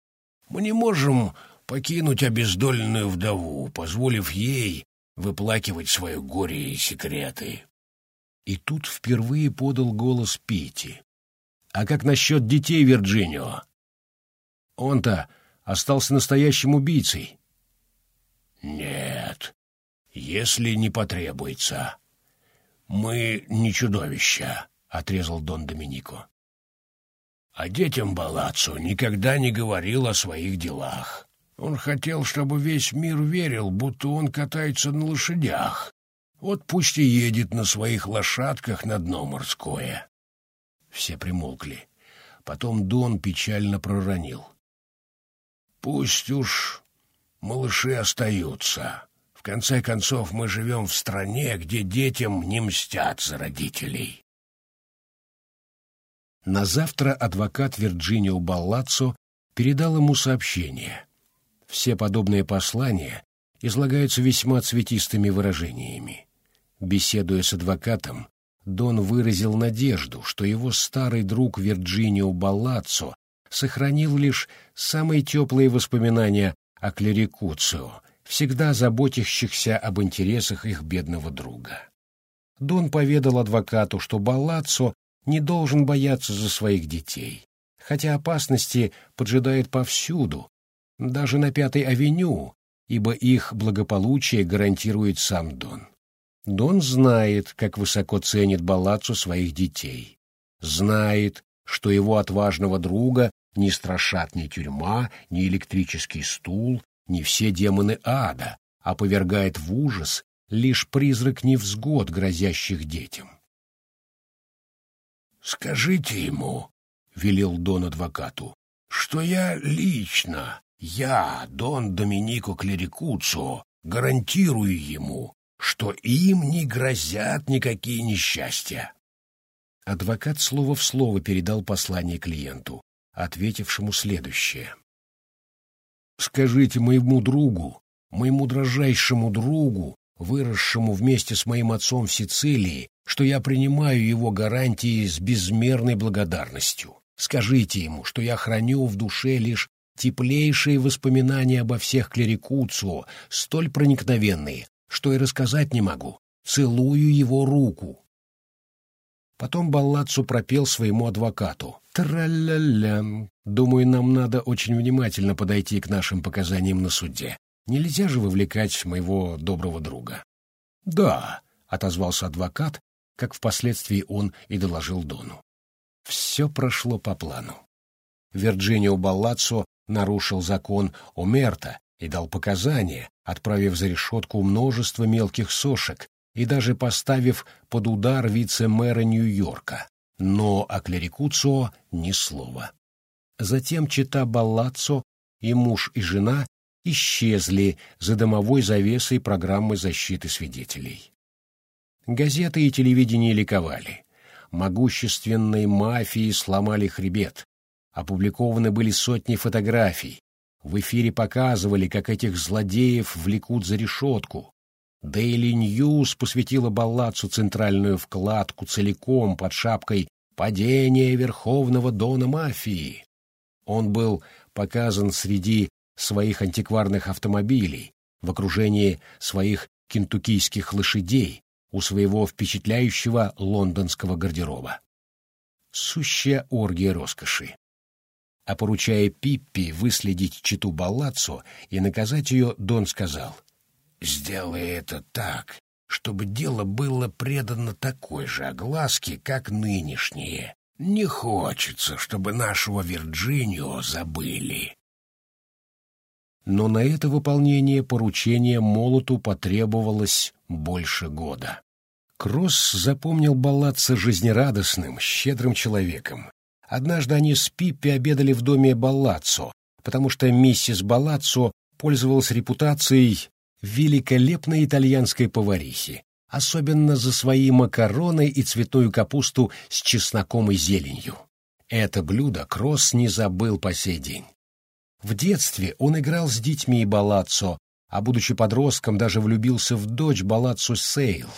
Мы не можем покинуть обездоленную вдову, позволив ей выплакивать свое горе и секреты. И тут впервые подал голос Пити. «А как насчет детей Вирджинио? Он-то остался настоящим убийцей». «Нет, если не потребуется. Мы не чудовища», — отрезал Дон Доминико. «А детям Балаццо никогда не говорил о своих делах. Он хотел, чтобы весь мир верил, будто он катается на лошадях, вот пусть и едет на своих лошадках на дно морское. Все примолкли. Потом Дон печально проронил. Пусть уж малыши остаются. В конце концов, мы живем в стране, где детям не мстят за родителей. На завтра адвокат Вирджинио Баллаццо передал ему сообщение. Все подобные послания излагаются весьма цветистыми выражениями. Беседуя с адвокатом, Дон выразил надежду, что его старый друг Вирджинио Баллаццо сохранил лишь самые теплые воспоминания о клерикуцио, всегда заботящихся об интересах их бедного друга. Дон поведал адвокату, что Баллаццо не должен бояться за своих детей, хотя опасности поджидают повсюду, даже на Пятой авеню, ибо их благополучие гарантирует сам Дон. Дон знает, как высоко ценит Балацу своих детей. Знает, что его отважного друга не страшат ни тюрьма, ни электрический стул, ни все демоны ада, а повергает в ужас лишь призрак невзгод, грозящих детям. «Скажите ему», — велел Дон адвокату, — «что я лично, я, Дон Доминико Клерикуцо, гарантирую ему, что им не грозят никакие несчастья. Адвокат слово в слово передал послание клиенту, ответившему следующее. «Скажите моему другу, моему дрожайшему другу, выросшему вместе с моим отцом в Сицилии, что я принимаю его гарантии с безмерной благодарностью. Скажите ему, что я храню в душе лишь теплейшие воспоминания обо всех клерикуцио, столь проникновенные, что и рассказать не могу. Целую его руку. Потом Баллацу пропел своему адвокату. «Тра-ля-ля. Думаю, нам надо очень внимательно подойти к нашим показаниям на суде. Нельзя же вовлекать моего доброго друга». «Да», — отозвался адвокат, как впоследствии он и доложил Дону. Все прошло по плану. Вирджинио Баллаццо нарушил закон Омерта и дал показания, отправив за решетку множество мелких сошек и даже поставив под удар вице-мэра Нью-Йорка. Но о клерикуцио ни слова. Затем чита Баллаццо и муж и жена исчезли за домовой завесой программы защиты свидетелей. Газеты и телевидение ликовали. Могущественные мафии сломали хребет. Опубликованы были сотни фотографий, в эфире показывали, как этих злодеев влекут за решетку. Daily News посвятила Баллацу центральную вкладку целиком под шапкой «Падение Верховного Дона Мафии». Он был показан среди своих антикварных автомобилей, в окружении своих кентуккийских лошадей, у своего впечатляющего лондонского гардероба. Сущая оргия роскоши а поручая Пиппи выследить читу Баллаццо и наказать ее, Дон сказал, «Сделай это так, чтобы дело было предано такой же огласке, как нынешнее. Не хочется, чтобы нашего Вирджинио забыли». Но на это выполнение поручения Молоту потребовалось больше года. Кросс запомнил Баллаццо жизнерадостным, щедрым человеком, Однажды они с Пиппи обедали в доме Баллаццо, потому что миссис Баллаццо пользовалась репутацией великолепной итальянской поварихи, особенно за свои макароны и цветную капусту с чесноком и зеленью. Это блюдо Кросс не забыл по сей день. В детстве он играл с детьми Балаццо, а, будучи подростком, даже влюбился в дочь Балаццо Сейл.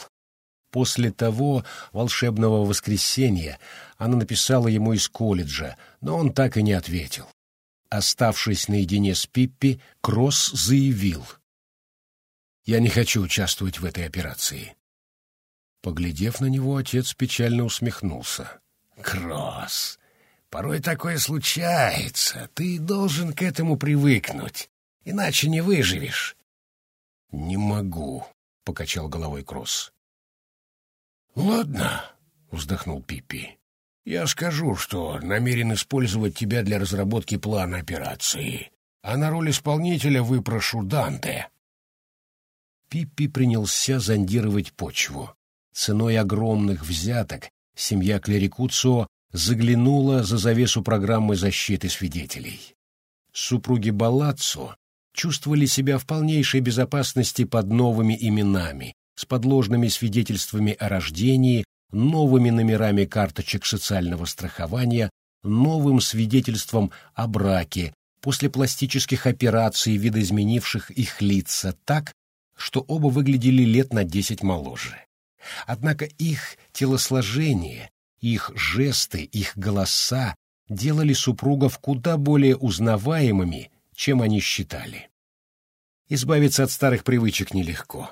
После того волшебного воскресенья она написала ему из колледжа, но он так и не ответил. Оставшись наедине с Пиппи, Кросс заявил. «Я не хочу участвовать в этой операции». Поглядев на него, отец печально усмехнулся. «Кросс, порой такое случается. Ты должен к этому привыкнуть, иначе не выживешь». «Не могу», — покачал головой Кросс. «Ладно», — вздохнул Пиппи. «Я скажу, что намерен использовать тебя для разработки плана операции, а на роль исполнителя выпрошу Данте». Пиппи принялся зондировать почву. Ценой огромных взяток семья Клерикуцио заглянула за завесу программы защиты свидетелей. Супруги Балаццо чувствовали себя в полнейшей безопасности под новыми именами, с подложными свидетельствами о рождении, новыми номерами карточек социального страхования, новым свидетельством о браке, после пластических операций, видоизменивших их лица так, что оба выглядели лет на десять моложе. Однако их телосложение, их жесты, их голоса делали супругов куда более узнаваемыми, чем они считали. Избавиться от старых привычек нелегко.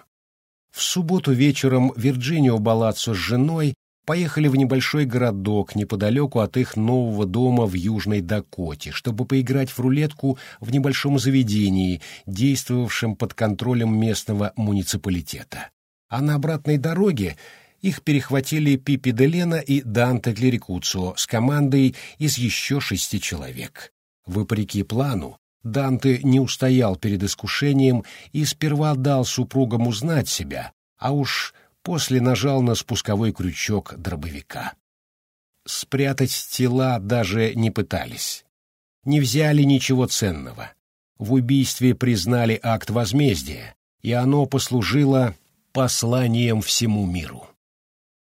В субботу вечером Вирджинио Балаццо с женой поехали в небольшой городок неподалеку от их нового дома в Южной Дакоте, чтобы поиграть в рулетку в небольшом заведении, действовавшем под контролем местного муниципалитета. А на обратной дороге их перехватили Пипи де Лена и Данте Клерикуцо с командой из еще шести человек. Вопреки плану, Данте не устоял перед искушением и сперва дал супругам узнать себя, а уж после нажал на спусковой крючок дробовика. Спрятать тела даже не пытались. Не взяли ничего ценного. В убийстве признали акт возмездия, и оно послужило посланием всему миру.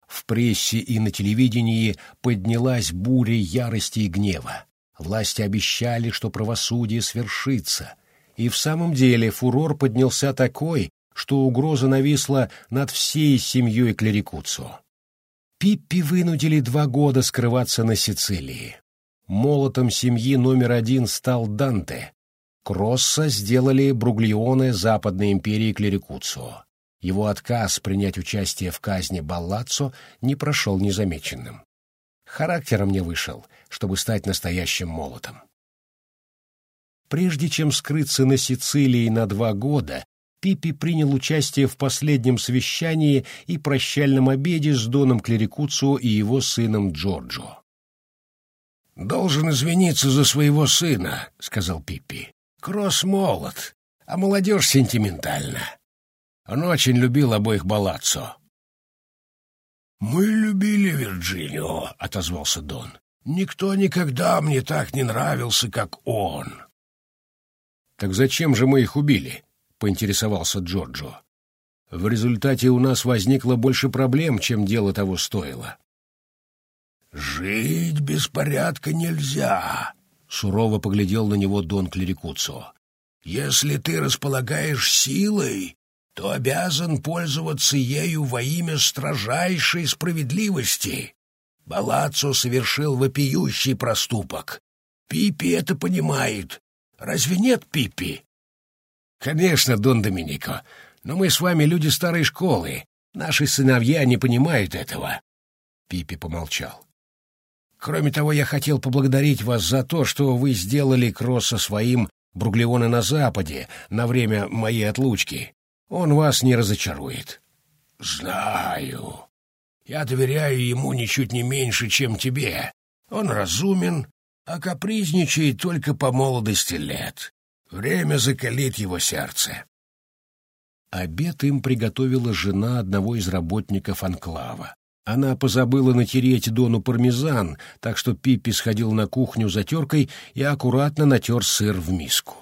В прессе и на телевидении поднялась буря ярости и гнева. Власти обещали, что правосудие свершится. И в самом деле фурор поднялся такой, что угроза нависла над всей семьей Клерикуцо. Пиппи вынудили два года скрываться на Сицилии. Молотом семьи номер один стал Данте. Кросса сделали Бруглионы Западной империи Клерикуцо. Его отказ принять участие в казни Баллаццо не прошел незамеченным. Характером не вышел, чтобы стать настоящим молотом. Прежде чем скрыться на Сицилии на два года, Пиппи принял участие в последнем совещании и прощальном обеде с Доном Клерикуцио и его сыном Джорджо. «Должен извиниться за своего сына», — сказал Пиппи. «Кросс молод, а молодежь сентиментальна. Он очень любил обоих Балаццо. «Мы любили Вирджинио», — отозвался Дон. «Никто никогда мне так не нравился, как он». «Так зачем же мы их убили?» — поинтересовался Джорджо. «В результате у нас возникло больше проблем, чем дело того стоило». «Жить без порядка нельзя», — сурово поглядел на него Дон Клерикуцо. «Если ты располагаешь силой, то обязан пользоваться ею во имя строжайшей справедливости. Балаццо совершил вопиющий проступок. Пипи это понимает. Разве нет, Пипи? Конечно, Дон Доминико, но мы с вами люди старой школы. Наши сыновья не понимают этого. Пипи помолчал. Кроме того, я хотел поблагодарить вас за то, что вы сделали Кросса своим Бруглеона на Западе на время моей отлучки. Он вас не разочарует. — Знаю. Я доверяю ему ничуть не меньше, чем тебе. Он разумен, а капризничает только по молодости лет. Время закалит его сердце. Обед им приготовила жена одного из работников анклава. Она позабыла натереть Дону пармезан, так что Пиппи сходил на кухню за теркой и аккуратно натер сыр в миску.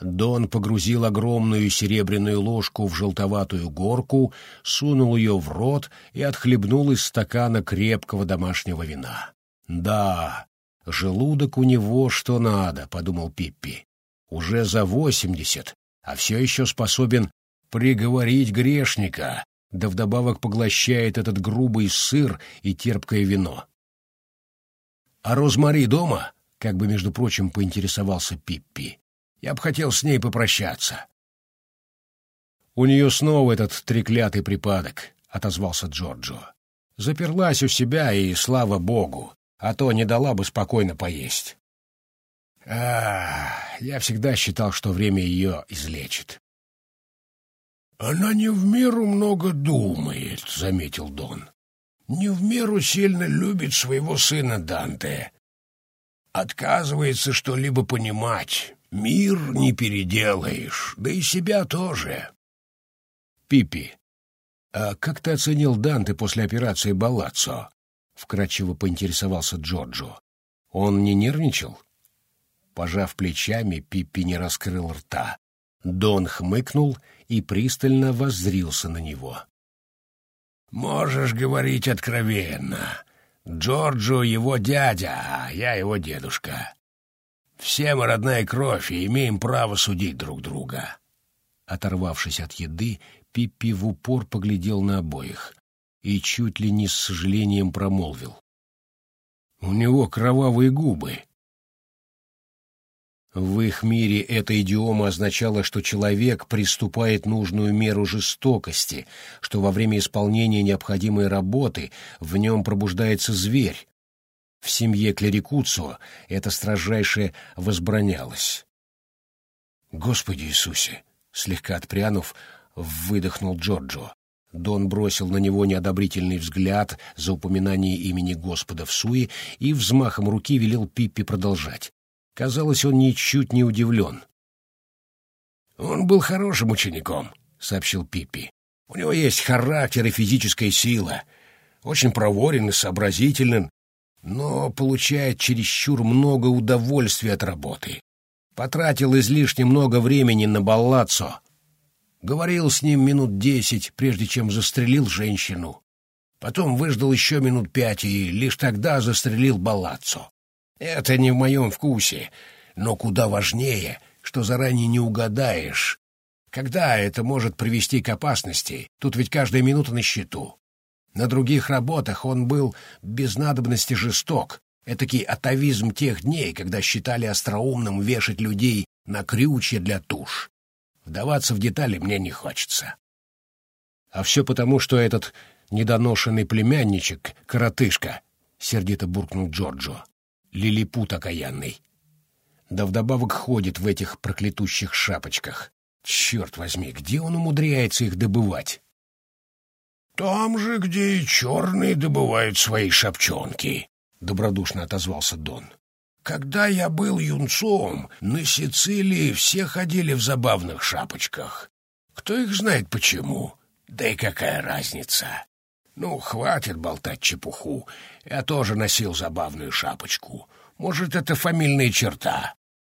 Дон погрузил огромную серебряную ложку в желтоватую горку, сунул ее в рот и отхлебнул из стакана крепкого домашнего вина. «Да, желудок у него что надо», — подумал Пиппи. «Уже за восемьдесят, а все еще способен приговорить грешника, да вдобавок поглощает этот грубый сыр и терпкое вино. «А Розмари дома?» — как бы, между прочим, поинтересовался Пиппи. «Я бы хотел с ней попрощаться». «У нее снова этот треклятый припадок», — отозвался Джорджо. «Заперлась у себя, и слава богу, а то не дала бы спокойно поесть». «А, я всегда считал, что время ее излечит». «Она не в меру много думает», — заметил Дон. «Не в меру сильно любит своего сына Данте. Отказывается что-либо понимать. Мир не переделаешь, да и себя тоже». «Пипи, а как ты оценил Данте после операции Балаццо?» — вкратчиво поинтересовался Джорджо. «Он не нервничал?» Пожав плечами, Пиппи не раскрыл рта. Дон хмыкнул и пристально воззрился на него. «Можешь говорить откровенно. Джорджо его дядя, а я его дедушка. Все мы родная кровь и имеем право судить друг друга». Оторвавшись от еды, Пиппи в упор поглядел на обоих и чуть ли не с сожалением промолвил. «У него кровавые губы. В их мире эта идиома означала, что человек приступает нужную меру жестокости, что во время исполнения необходимой работы в нем пробуждается зверь. В семье Клерикуцо это строжайше возбранялось. «Господи Иисусе!» — слегка отпрянув, выдохнул Джорджо. Дон бросил на него неодобрительный взгляд за упоминание имени Господа в суе и взмахом руки велел Пиппи продолжать. Казалось, он ничуть не удивлен. «Он был хорошим учеником», — сообщил Пиппи. «У него есть характер и физическая сила. Очень проворен и сообразителен, но получает чересчур много удовольствия от работы. Потратил излишне много времени на баллацо. Говорил с ним минут десять, прежде чем застрелил женщину. Потом выждал еще минут пять и лишь тогда застрелил баллацо. Это не в моем вкусе, но куда важнее, что заранее не угадаешь. Когда это может привести к опасности, тут ведь каждая минута на счету. На других работах он был без надобности жесток, этакий атовизм тех дней, когда считали остроумным вешать людей на крючья для туш. Вдаваться в детали мне не хочется. А все потому, что этот недоношенный племянничек, коротышка, — сердито буркнул Джорджо, лилипут окаянный. Да вдобавок ходит в этих проклятущих шапочках. Черт возьми, где он умудряется их добывать? — Там же, где и черные добывают свои шапчонки, — добродушно отозвался Дон. — Когда я был юнцом, на Сицилии все ходили в забавных шапочках. Кто их знает почему? Да и какая разница? Ну, хватит болтать чепуху. Я тоже носил забавную шапочку. Может, это фамильная черта.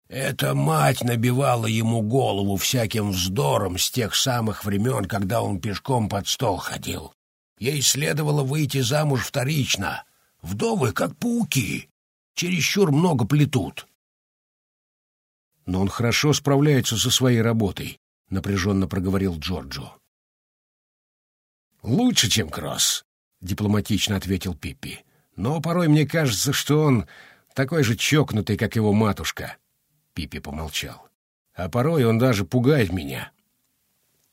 Эта мать набивала ему голову всяким вздором с тех самых времен, когда он пешком под стол ходил. Ей следовало выйти замуж вторично. Вдовы, как пауки, чересчур много плетут. Но он хорошо справляется со своей работой, — напряженно проговорил Джорджо. «Лучше, чем Кросс», — дипломатично ответил Пиппи. «Но порой мне кажется, что он такой же чокнутый, как его матушка». Пиппи помолчал. «А порой он даже пугает меня».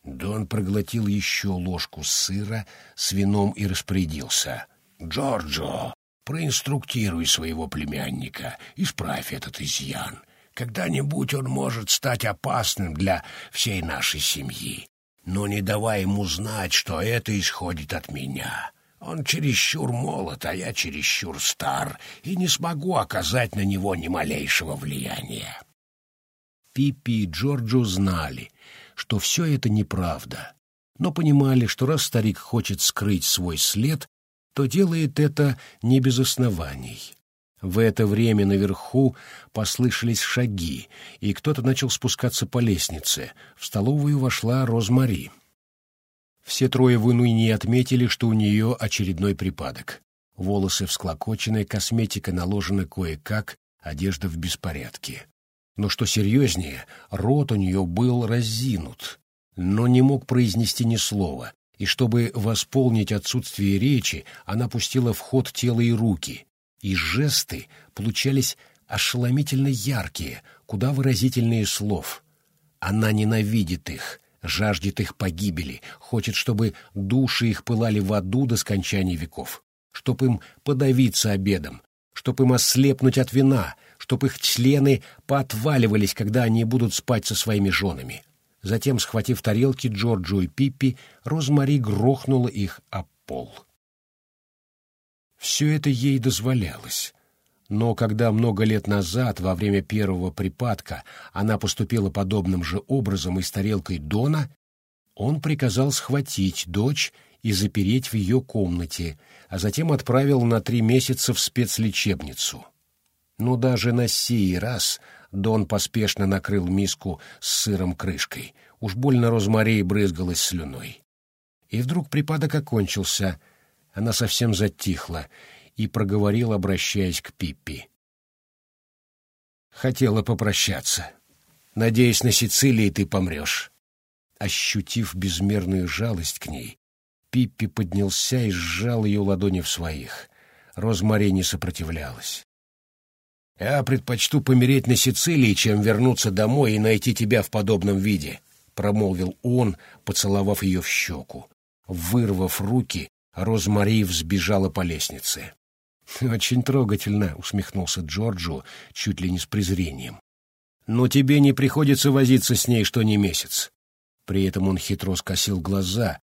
Дон проглотил еще ложку сыра с вином и распорядился. «Джорджо, проинструктируй своего племянника, исправь этот изъян. Когда-нибудь он может стать опасным для всей нашей семьи но не давай ему знать, что это исходит от меня. Он чересчур молод, а я чересчур стар, и не смогу оказать на него ни малейшего влияния. Пиппи и Джорджо знали, что все это неправда, но понимали, что раз старик хочет скрыть свой след, то делает это не без оснований. В это время наверху послышались шаги, и кто-то начал спускаться по лестнице. В столовую вошла Розмари. Все трое в Инуйне отметили, что у нее очередной припадок. Волосы всклокочены, косметика наложена кое-как, одежда в беспорядке. Но что серьезнее, рот у нее был разинут, но не мог произнести ни слова, и чтобы восполнить отсутствие речи, она пустила в ход тело и руки, и жесты получались ошеломительно яркие, куда выразительнее слов. Она ненавидит их, жаждет их погибели, хочет, чтобы души их пылали в аду до скончания веков, чтоб им подавиться обедом, чтоб им ослепнуть от вина, чтоб их члены поотваливались, когда они будут спать со своими женами. Затем, схватив тарелки Джорджу и Пиппи, Розмари грохнула их об пол. Все это ей дозволялось. Но когда много лет назад, во время первого припадка, она поступила подобным же образом и с тарелкой Дона, он приказал схватить дочь и запереть в ее комнате, а затем отправил на три месяца в спецлечебницу. Но даже на сей раз Дон поспешно накрыл миску с сыром крышкой. Уж больно розмарей брызгалась слюной. И вдруг припадок окончился. Она совсем затихла и проговорила, обращаясь к Пиппи. «Хотела попрощаться. Надеюсь, на Сицилии ты помрешь». Ощутив безмерную жалость к ней, Пиппи поднялся и сжал ее ладони в своих. Розмари не сопротивлялась. «Я предпочту помереть на Сицилии, чем вернуться домой и найти тебя в подобном виде», — промолвил он, поцеловав ее в щеку. Вырвав руки, Розмари взбежала по лестнице. «Очень трогательно», — усмехнулся Джорджо, чуть ли не с презрением. «Но тебе не приходится возиться с ней что ни месяц». При этом он хитро скосил глаза,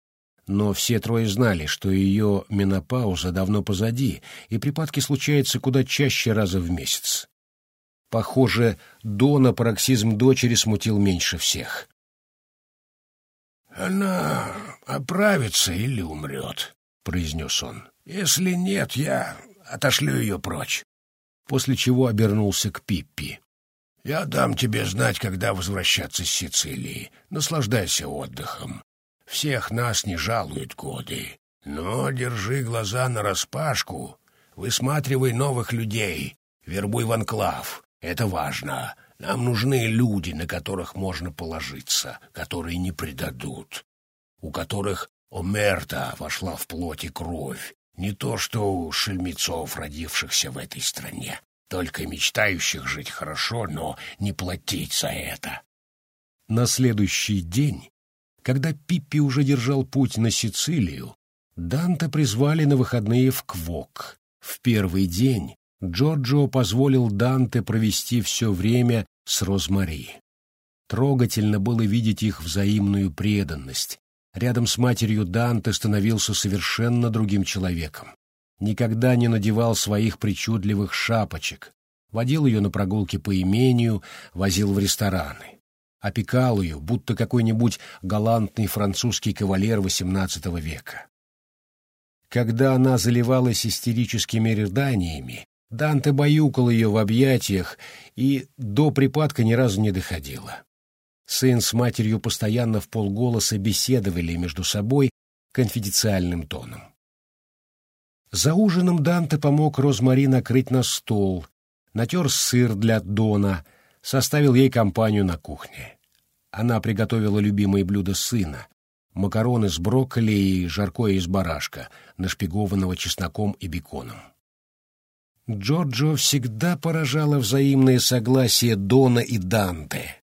но все трое знали, что ее менопауза давно позади, и припадки случаются куда чаще раза в месяц. Похоже, Дона пароксизм дочери смутил меньше всех. «Она оправится или умрет», — произнес он. «Если нет, я отошлю ее прочь». После чего обернулся к Пиппи. «Я дам тебе знать, когда возвращаться с Сицилии. Наслаждайся отдыхом. Всех нас не жалуют годы. Но держи глаза нараспашку, высматривай новых людей, вербуй в анклав. Это важно. Нам нужны люди, на которых можно положиться, которые не предадут, у которых омерта вошла в плоть и кровь, не то что у шельмецов, родившихся в этой стране, только мечтающих жить хорошо, но не платить за это. На следующий день когда Пиппи уже держал путь на Сицилию, Данте призвали на выходные в Квок. В первый день Джорджо позволил Данте провести все время с Розмари. Трогательно было видеть их взаимную преданность. Рядом с матерью Данте становился совершенно другим человеком. Никогда не надевал своих причудливых шапочек, водил ее на прогулки по имению, возил в рестораны опекал ее, будто какой-нибудь галантный французский кавалер XVIII века. Когда она заливалась истерическими рыданиями, Данте баюкал ее в объятиях и до припадка ни разу не доходило. Сын с матерью постоянно в полголоса беседовали между собой конфиденциальным тоном. За ужином Данте помог Розмари накрыть на стол, натер сыр для Дона — составил ей компанию на кухне. Она приготовила любимые блюда сына — макароны с брокколи и жаркое из барашка, нашпигованного чесноком и беконом. Джорджо всегда поражало взаимное согласие Дона и Данте.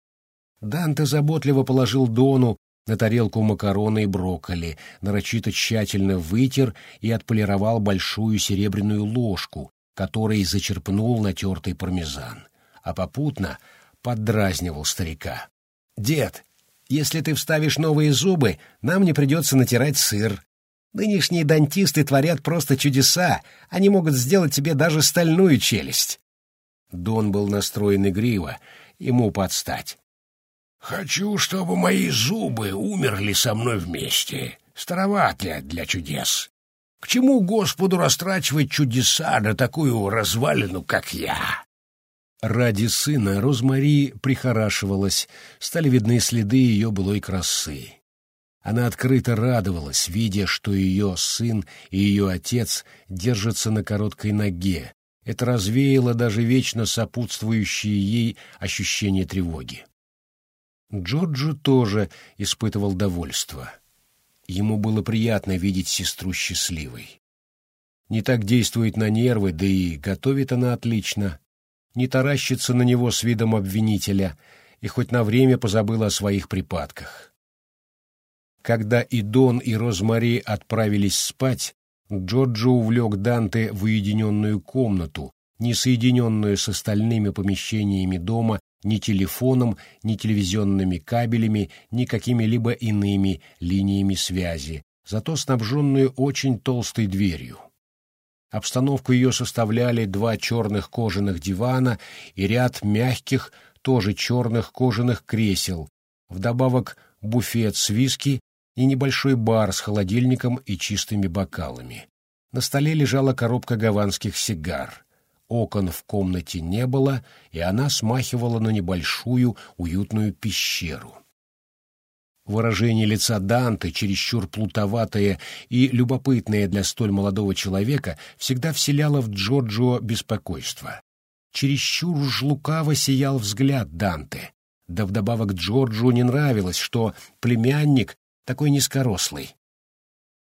Данте заботливо положил Дону на тарелку макароны и брокколи, нарочито тщательно вытер и отполировал большую серебряную ложку, которой зачерпнул натертый пармезан а попутно поддразнивал старика. «Дед, если ты вставишь новые зубы, нам не придется натирать сыр. Нынешние дантисты творят просто чудеса, они могут сделать тебе даже стальную челюсть». Дон был настроен игриво, ему подстать. «Хочу, чтобы мои зубы умерли со мной вместе. Староват для, для чудес. К чему Господу растрачивать чудеса на такую развалину, как я? Ради сына Розмари прихорашивалась, стали видны следы ее былой красы. Она открыто радовалась, видя, что ее сын и ее отец держатся на короткой ноге. Это развеяло даже вечно сопутствующие ей ощущение тревоги. Джорджу тоже испытывал довольство. Ему было приятно видеть сестру счастливой. Не так действует на нервы, да и готовит она отлично не таращится на него с видом обвинителя и хоть на время позабыла о своих припадках. Когда и Дон, и Розмари отправились спать, Джорджо увлек Данте в уединенную комнату, не соединенную с остальными помещениями дома ни телефоном, ни телевизионными кабелями, ни какими-либо иными линиями связи, зато снабженную очень толстой дверью. Обстановку ее составляли два черных кожаных дивана и ряд мягких, тоже черных кожаных кресел, вдобавок буфет с виски и небольшой бар с холодильником и чистыми бокалами. На столе лежала коробка гаванских сигар. Окон в комнате не было, и она смахивала на небольшую уютную пещеру. Выражение лица Данте, чересчур плутоватое и любопытное для столь молодого человека, всегда вселяло в Джорджо беспокойство. Чересчур уж лукаво сиял взгляд Данте. Да вдобавок Джорджу не нравилось, что племянник такой низкорослый.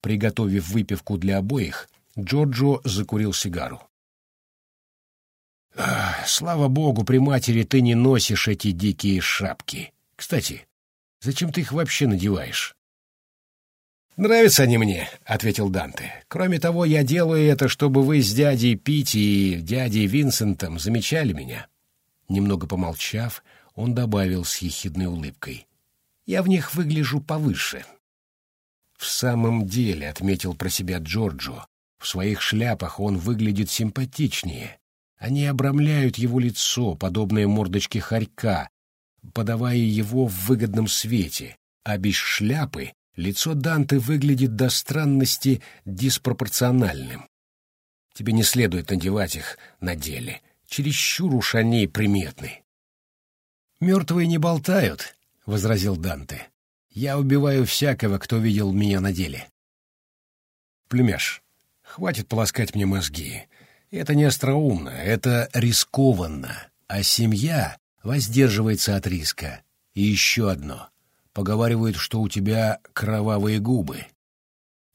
Приготовив выпивку для обоих, Джорджо закурил сигару. «Слава богу, при матери ты не носишь эти дикие шапки. Кстати, Зачем ты их вообще надеваешь? «Нравятся они мне», — ответил Данте. «Кроме того, я делаю это, чтобы вы с дядей Пити и дядей Винсентом замечали меня». Немного помолчав, он добавил с ехидной улыбкой. «Я в них выгляжу повыше». «В самом деле», — отметил про себя Джорджо, — «в своих шляпах он выглядит симпатичнее. Они обрамляют его лицо, подобное мордочке хорька, подавая его в выгодном свете, а без шляпы лицо Данте выглядит до странности диспропорциональным. Тебе не следует надевать их на деле, чересчур уж они приметны. «Мертвые не болтают», — возразил Данте. «Я убиваю всякого, кто видел меня на деле». «Племяш, хватит полоскать мне мозги. Это не остроумно, это рискованно, а семья воздерживается от риска. И еще одно. Поговаривают, что у тебя кровавые губы.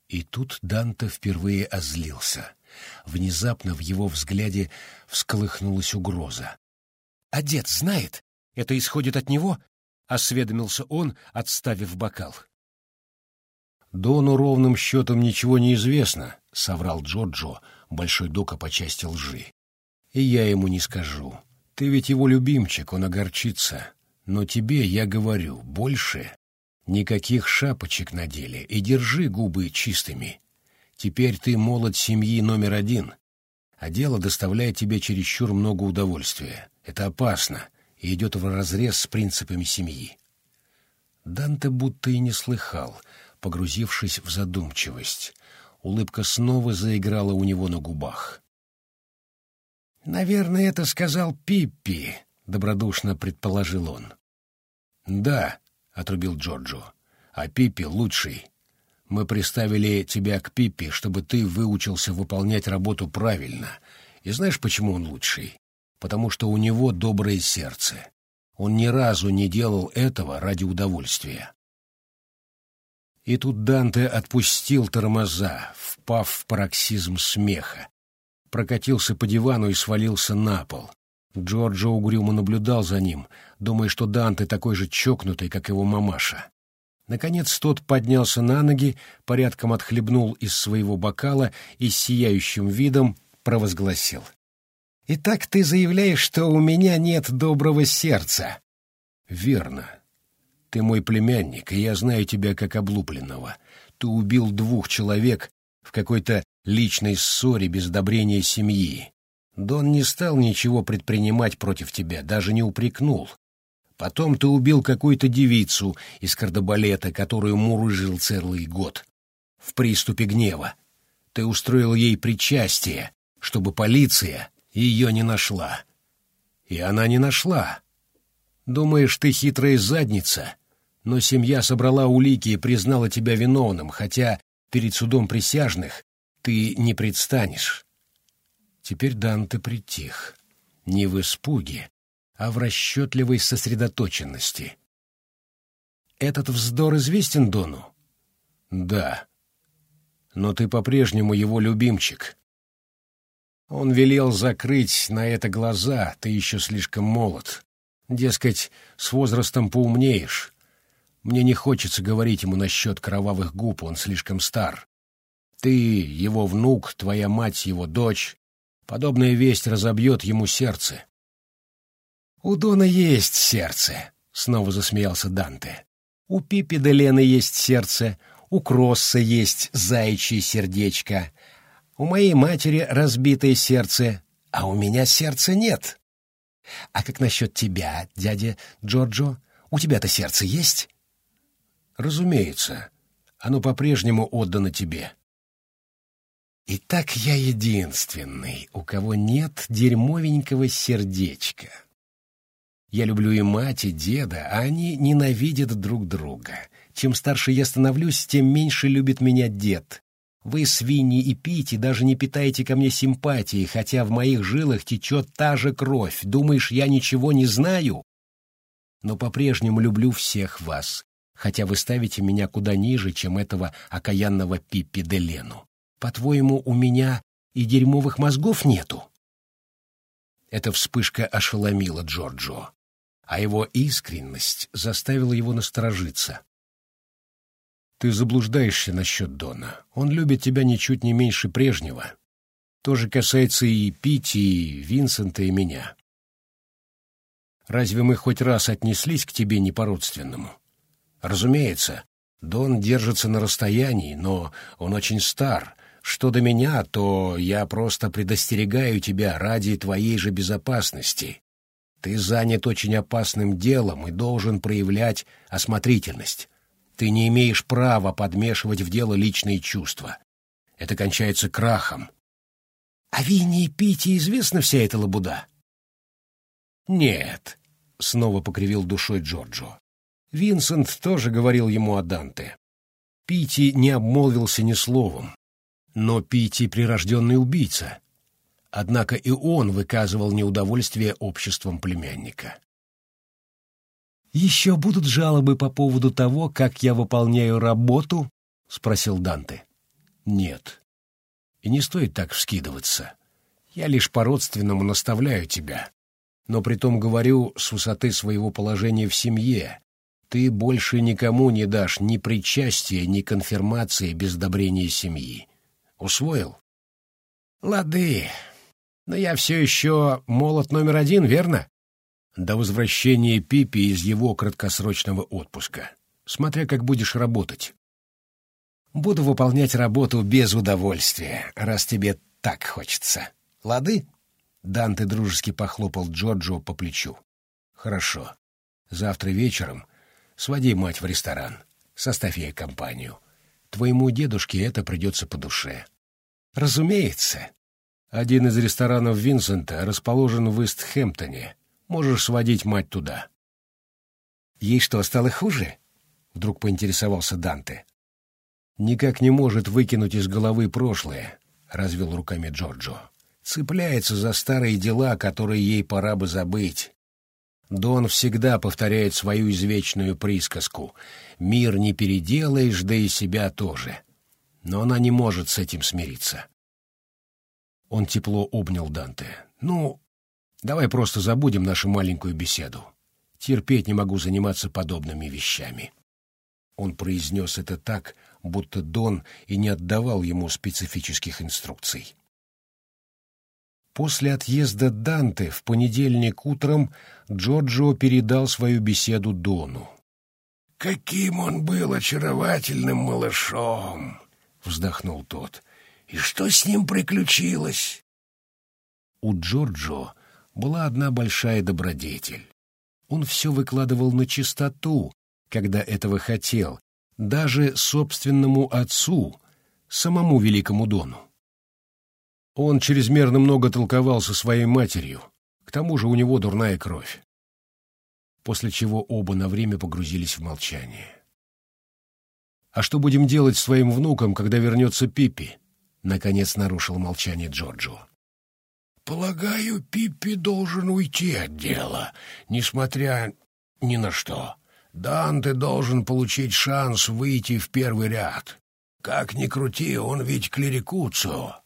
И тут Данте впервые озлился. Внезапно в его взгляде всколыхнулась угроза. «А дед знает? Это исходит от него?» — осведомился он, отставив бокал. «Дону ровным счетом ничего не известно», — соврал Джорджо, большой дока по части лжи. «И я ему не скажу. Ты ведь его любимчик, он огорчится. Но тебе я говорю, больше никаких шапочек на деле, и держи губы чистыми. Теперь ты молод семьи номер один, а дело доставляет тебе чересчур много удовольствия. Это опасно и идет вразрез с принципами семьи. Данте будто и не слыхал, погрузившись в задумчивость. Улыбка снова заиграла у него на губах. «Наверное, это сказал Пиппи», — добродушно предположил он. «Да», — отрубил Джорджо, — «а Пиппи лучший. Мы приставили тебя к Пиппи, чтобы ты выучился выполнять работу правильно. И знаешь, почему он лучший? Потому что у него доброе сердце. Он ни разу не делал этого ради удовольствия». И тут Данте отпустил тормоза, впав в пароксизм смеха, прокатился по дивану и свалился на пол. Джорджо угрюмо наблюдал за ним, думая, что Данте такой же чокнутый, как его мамаша. Наконец тот поднялся на ноги, порядком отхлебнул из своего бокала и с сияющим видом провозгласил. «Итак ты заявляешь, что у меня нет доброго сердца?» «Верно. Ты мой племянник, и я знаю тебя как облупленного. Ты убил двух человек в какой-то личной ссоре без одобрения семьи. Дон не стал ничего предпринимать против тебя, даже не упрекнул. Потом ты убил какую-то девицу из кардебалета, которую мурыжил целый год. В приступе гнева. Ты устроил ей причастие, чтобы полиция ее не нашла. И она не нашла. Думаешь, ты хитрая задница, но семья собрала улики и признала тебя виновным, хотя перед судом присяжных ты не предстанешь. Теперь Данте притих. Не в испуге, а в расчетливой сосредоточенности. Этот вздор известен Дону? Да. Но ты по-прежнему его любимчик. Он велел закрыть на это глаза, ты еще слишком молод. Дескать, с возрастом поумнеешь. Мне не хочется говорить ему насчет кровавых губ, он слишком стар. Ты, его внук, твоя мать, его дочь. Подобная весть разобьет ему сердце. «У Дона есть сердце», — снова засмеялся Данте. «У Пипи де Лены есть сердце, у Кросса есть заячье сердечко, у моей матери разбитое сердце, а у меня сердца нет. А как насчет тебя, дядя Джорджо? У тебя-то сердце есть?» «Разумеется. Оно по-прежнему отдано тебе». «Итак, я единственный, у кого нет дерьмовенького сердечка». Я люблю и мать, и деда, а они ненавидят друг друга. Чем старше я становлюсь, тем меньше любит меня дед. Вы, свиньи и пити, даже не питаете ко мне симпатии, хотя в моих жилах течет та же кровь. Думаешь, я ничего не знаю? Но по-прежнему люблю всех вас, хотя вы ставите меня куда ниже, чем этого окаянного Пиппи де Лену. По-твоему, у меня и дерьмовых мозгов нету?» Эта вспышка ошеломила Джорджо а его искренность заставила его насторожиться. «Ты заблуждаешься насчет Дона. Он любит тебя ничуть не меньше прежнего. То же касается и Пити, и Винсента, и меня. Разве мы хоть раз отнеслись к тебе не по-родственному? Разумеется, Дон держится на расстоянии, но он очень стар. Что до меня, то я просто предостерегаю тебя ради твоей же безопасности. Ты занят очень опасным делом и должен проявлять осмотрительность. Ты не имеешь права подмешивать в дело личные чувства. Это кончается крахом. А Винни и Пите известна вся эта лабуда? Нет, — снова покривил душой Джорджо. Винсент тоже говорил ему о Данте. Пити не обмолвился ни словом. Но Пити — прирожденный убийца. Однако и он выказывал неудовольствие обществом племянника. «Еще будут жалобы по поводу того, как я выполняю работу?» — спросил Данте. «Нет. И не стоит так вскидываться. Я лишь по-родственному наставляю тебя. Но притом говорю с высоты своего положения в семье. Ты больше никому не дашь ни причастия, ни конфирмации без одобрения семьи. Усвоил?» «Лады», но я все еще молот номер один, верно? До возвращения Пипи из его краткосрочного отпуска. Смотря как будешь работать. Буду выполнять работу без удовольствия, раз тебе так хочется. Лады? Данте дружески похлопал Джорджо по плечу. Хорошо. Завтра вечером своди мать в ресторан. Составь ей компанию. Твоему дедушке это придется по душе. Разумеется, один из ресторанов Винсента расположен в Истхэмптоне. Можешь сводить мать туда. Ей что, стало хуже? Вдруг поинтересовался Данте. Никак не может выкинуть из головы прошлое, развел руками Джорджо. Цепляется за старые дела, которые ей пора бы забыть. Дон всегда повторяет свою извечную присказку «Мир не переделаешь, да и себя тоже». Но она не может с этим смириться. Он тепло обнял Данте. «Ну, давай просто забудем нашу маленькую беседу. Терпеть не могу заниматься подобными вещами». Он произнес это так, будто Дон и не отдавал ему специфических инструкций. После отъезда Данте в понедельник утром Джорджо передал свою беседу Дону. «Каким он был очаровательным малышом!» — вздохнул тот. И что с ним приключилось? У Джорджо была одна большая добродетель. Он все выкладывал на чистоту, когда этого хотел, даже собственному отцу, самому великому Дону. Он чрезмерно много толковал со своей матерью, к тому же у него дурная кровь. После чего оба на время погрузились в молчание. «А что будем делать с твоим внуком, когда вернется Пиппи?» — наконец нарушил молчание Джорджо. «Полагаю, Пиппи должен уйти от дела, несмотря ни на что. Данте должен получить шанс выйти в первый ряд. Как ни крути, он ведь клерикуцио.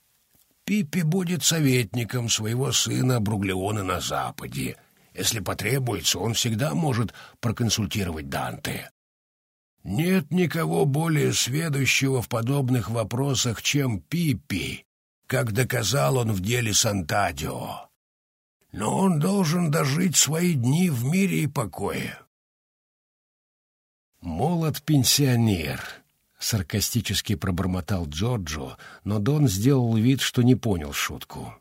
Пиппи будет советником своего сына Бруглеона на Западе. Если потребуется, он всегда может проконсультировать Данте. Нет никого более сведущего в подобных вопросах, чем Пиппи, как доказал он в деле Сантадио. Но он должен дожить свои дни в мире и покое. «Молод пенсионер», — саркастически пробормотал Джорджо, но Дон сделал вид, что не понял шутку.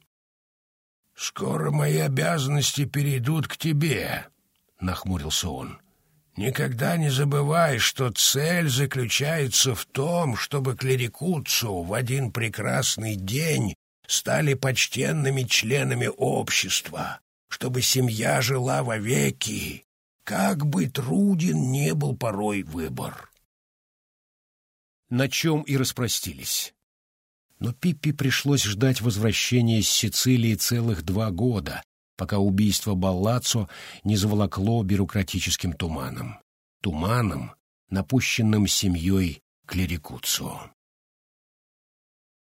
«Скоро мои обязанности перейдут к тебе», — нахмурился он. «Никогда не забывай, что цель заключается в том, чтобы клерикуцу в один прекрасный день стали почтенными членами общества, чтобы семья жила вовеки, как бы труден не был порой выбор. На чем и распростились. Но Пиппи пришлось ждать возвращения с Сицилии целых два года, пока убийство Баллаццо не заволокло бюрократическим туманом. Туманом, напущенным семьей Клерикуцио.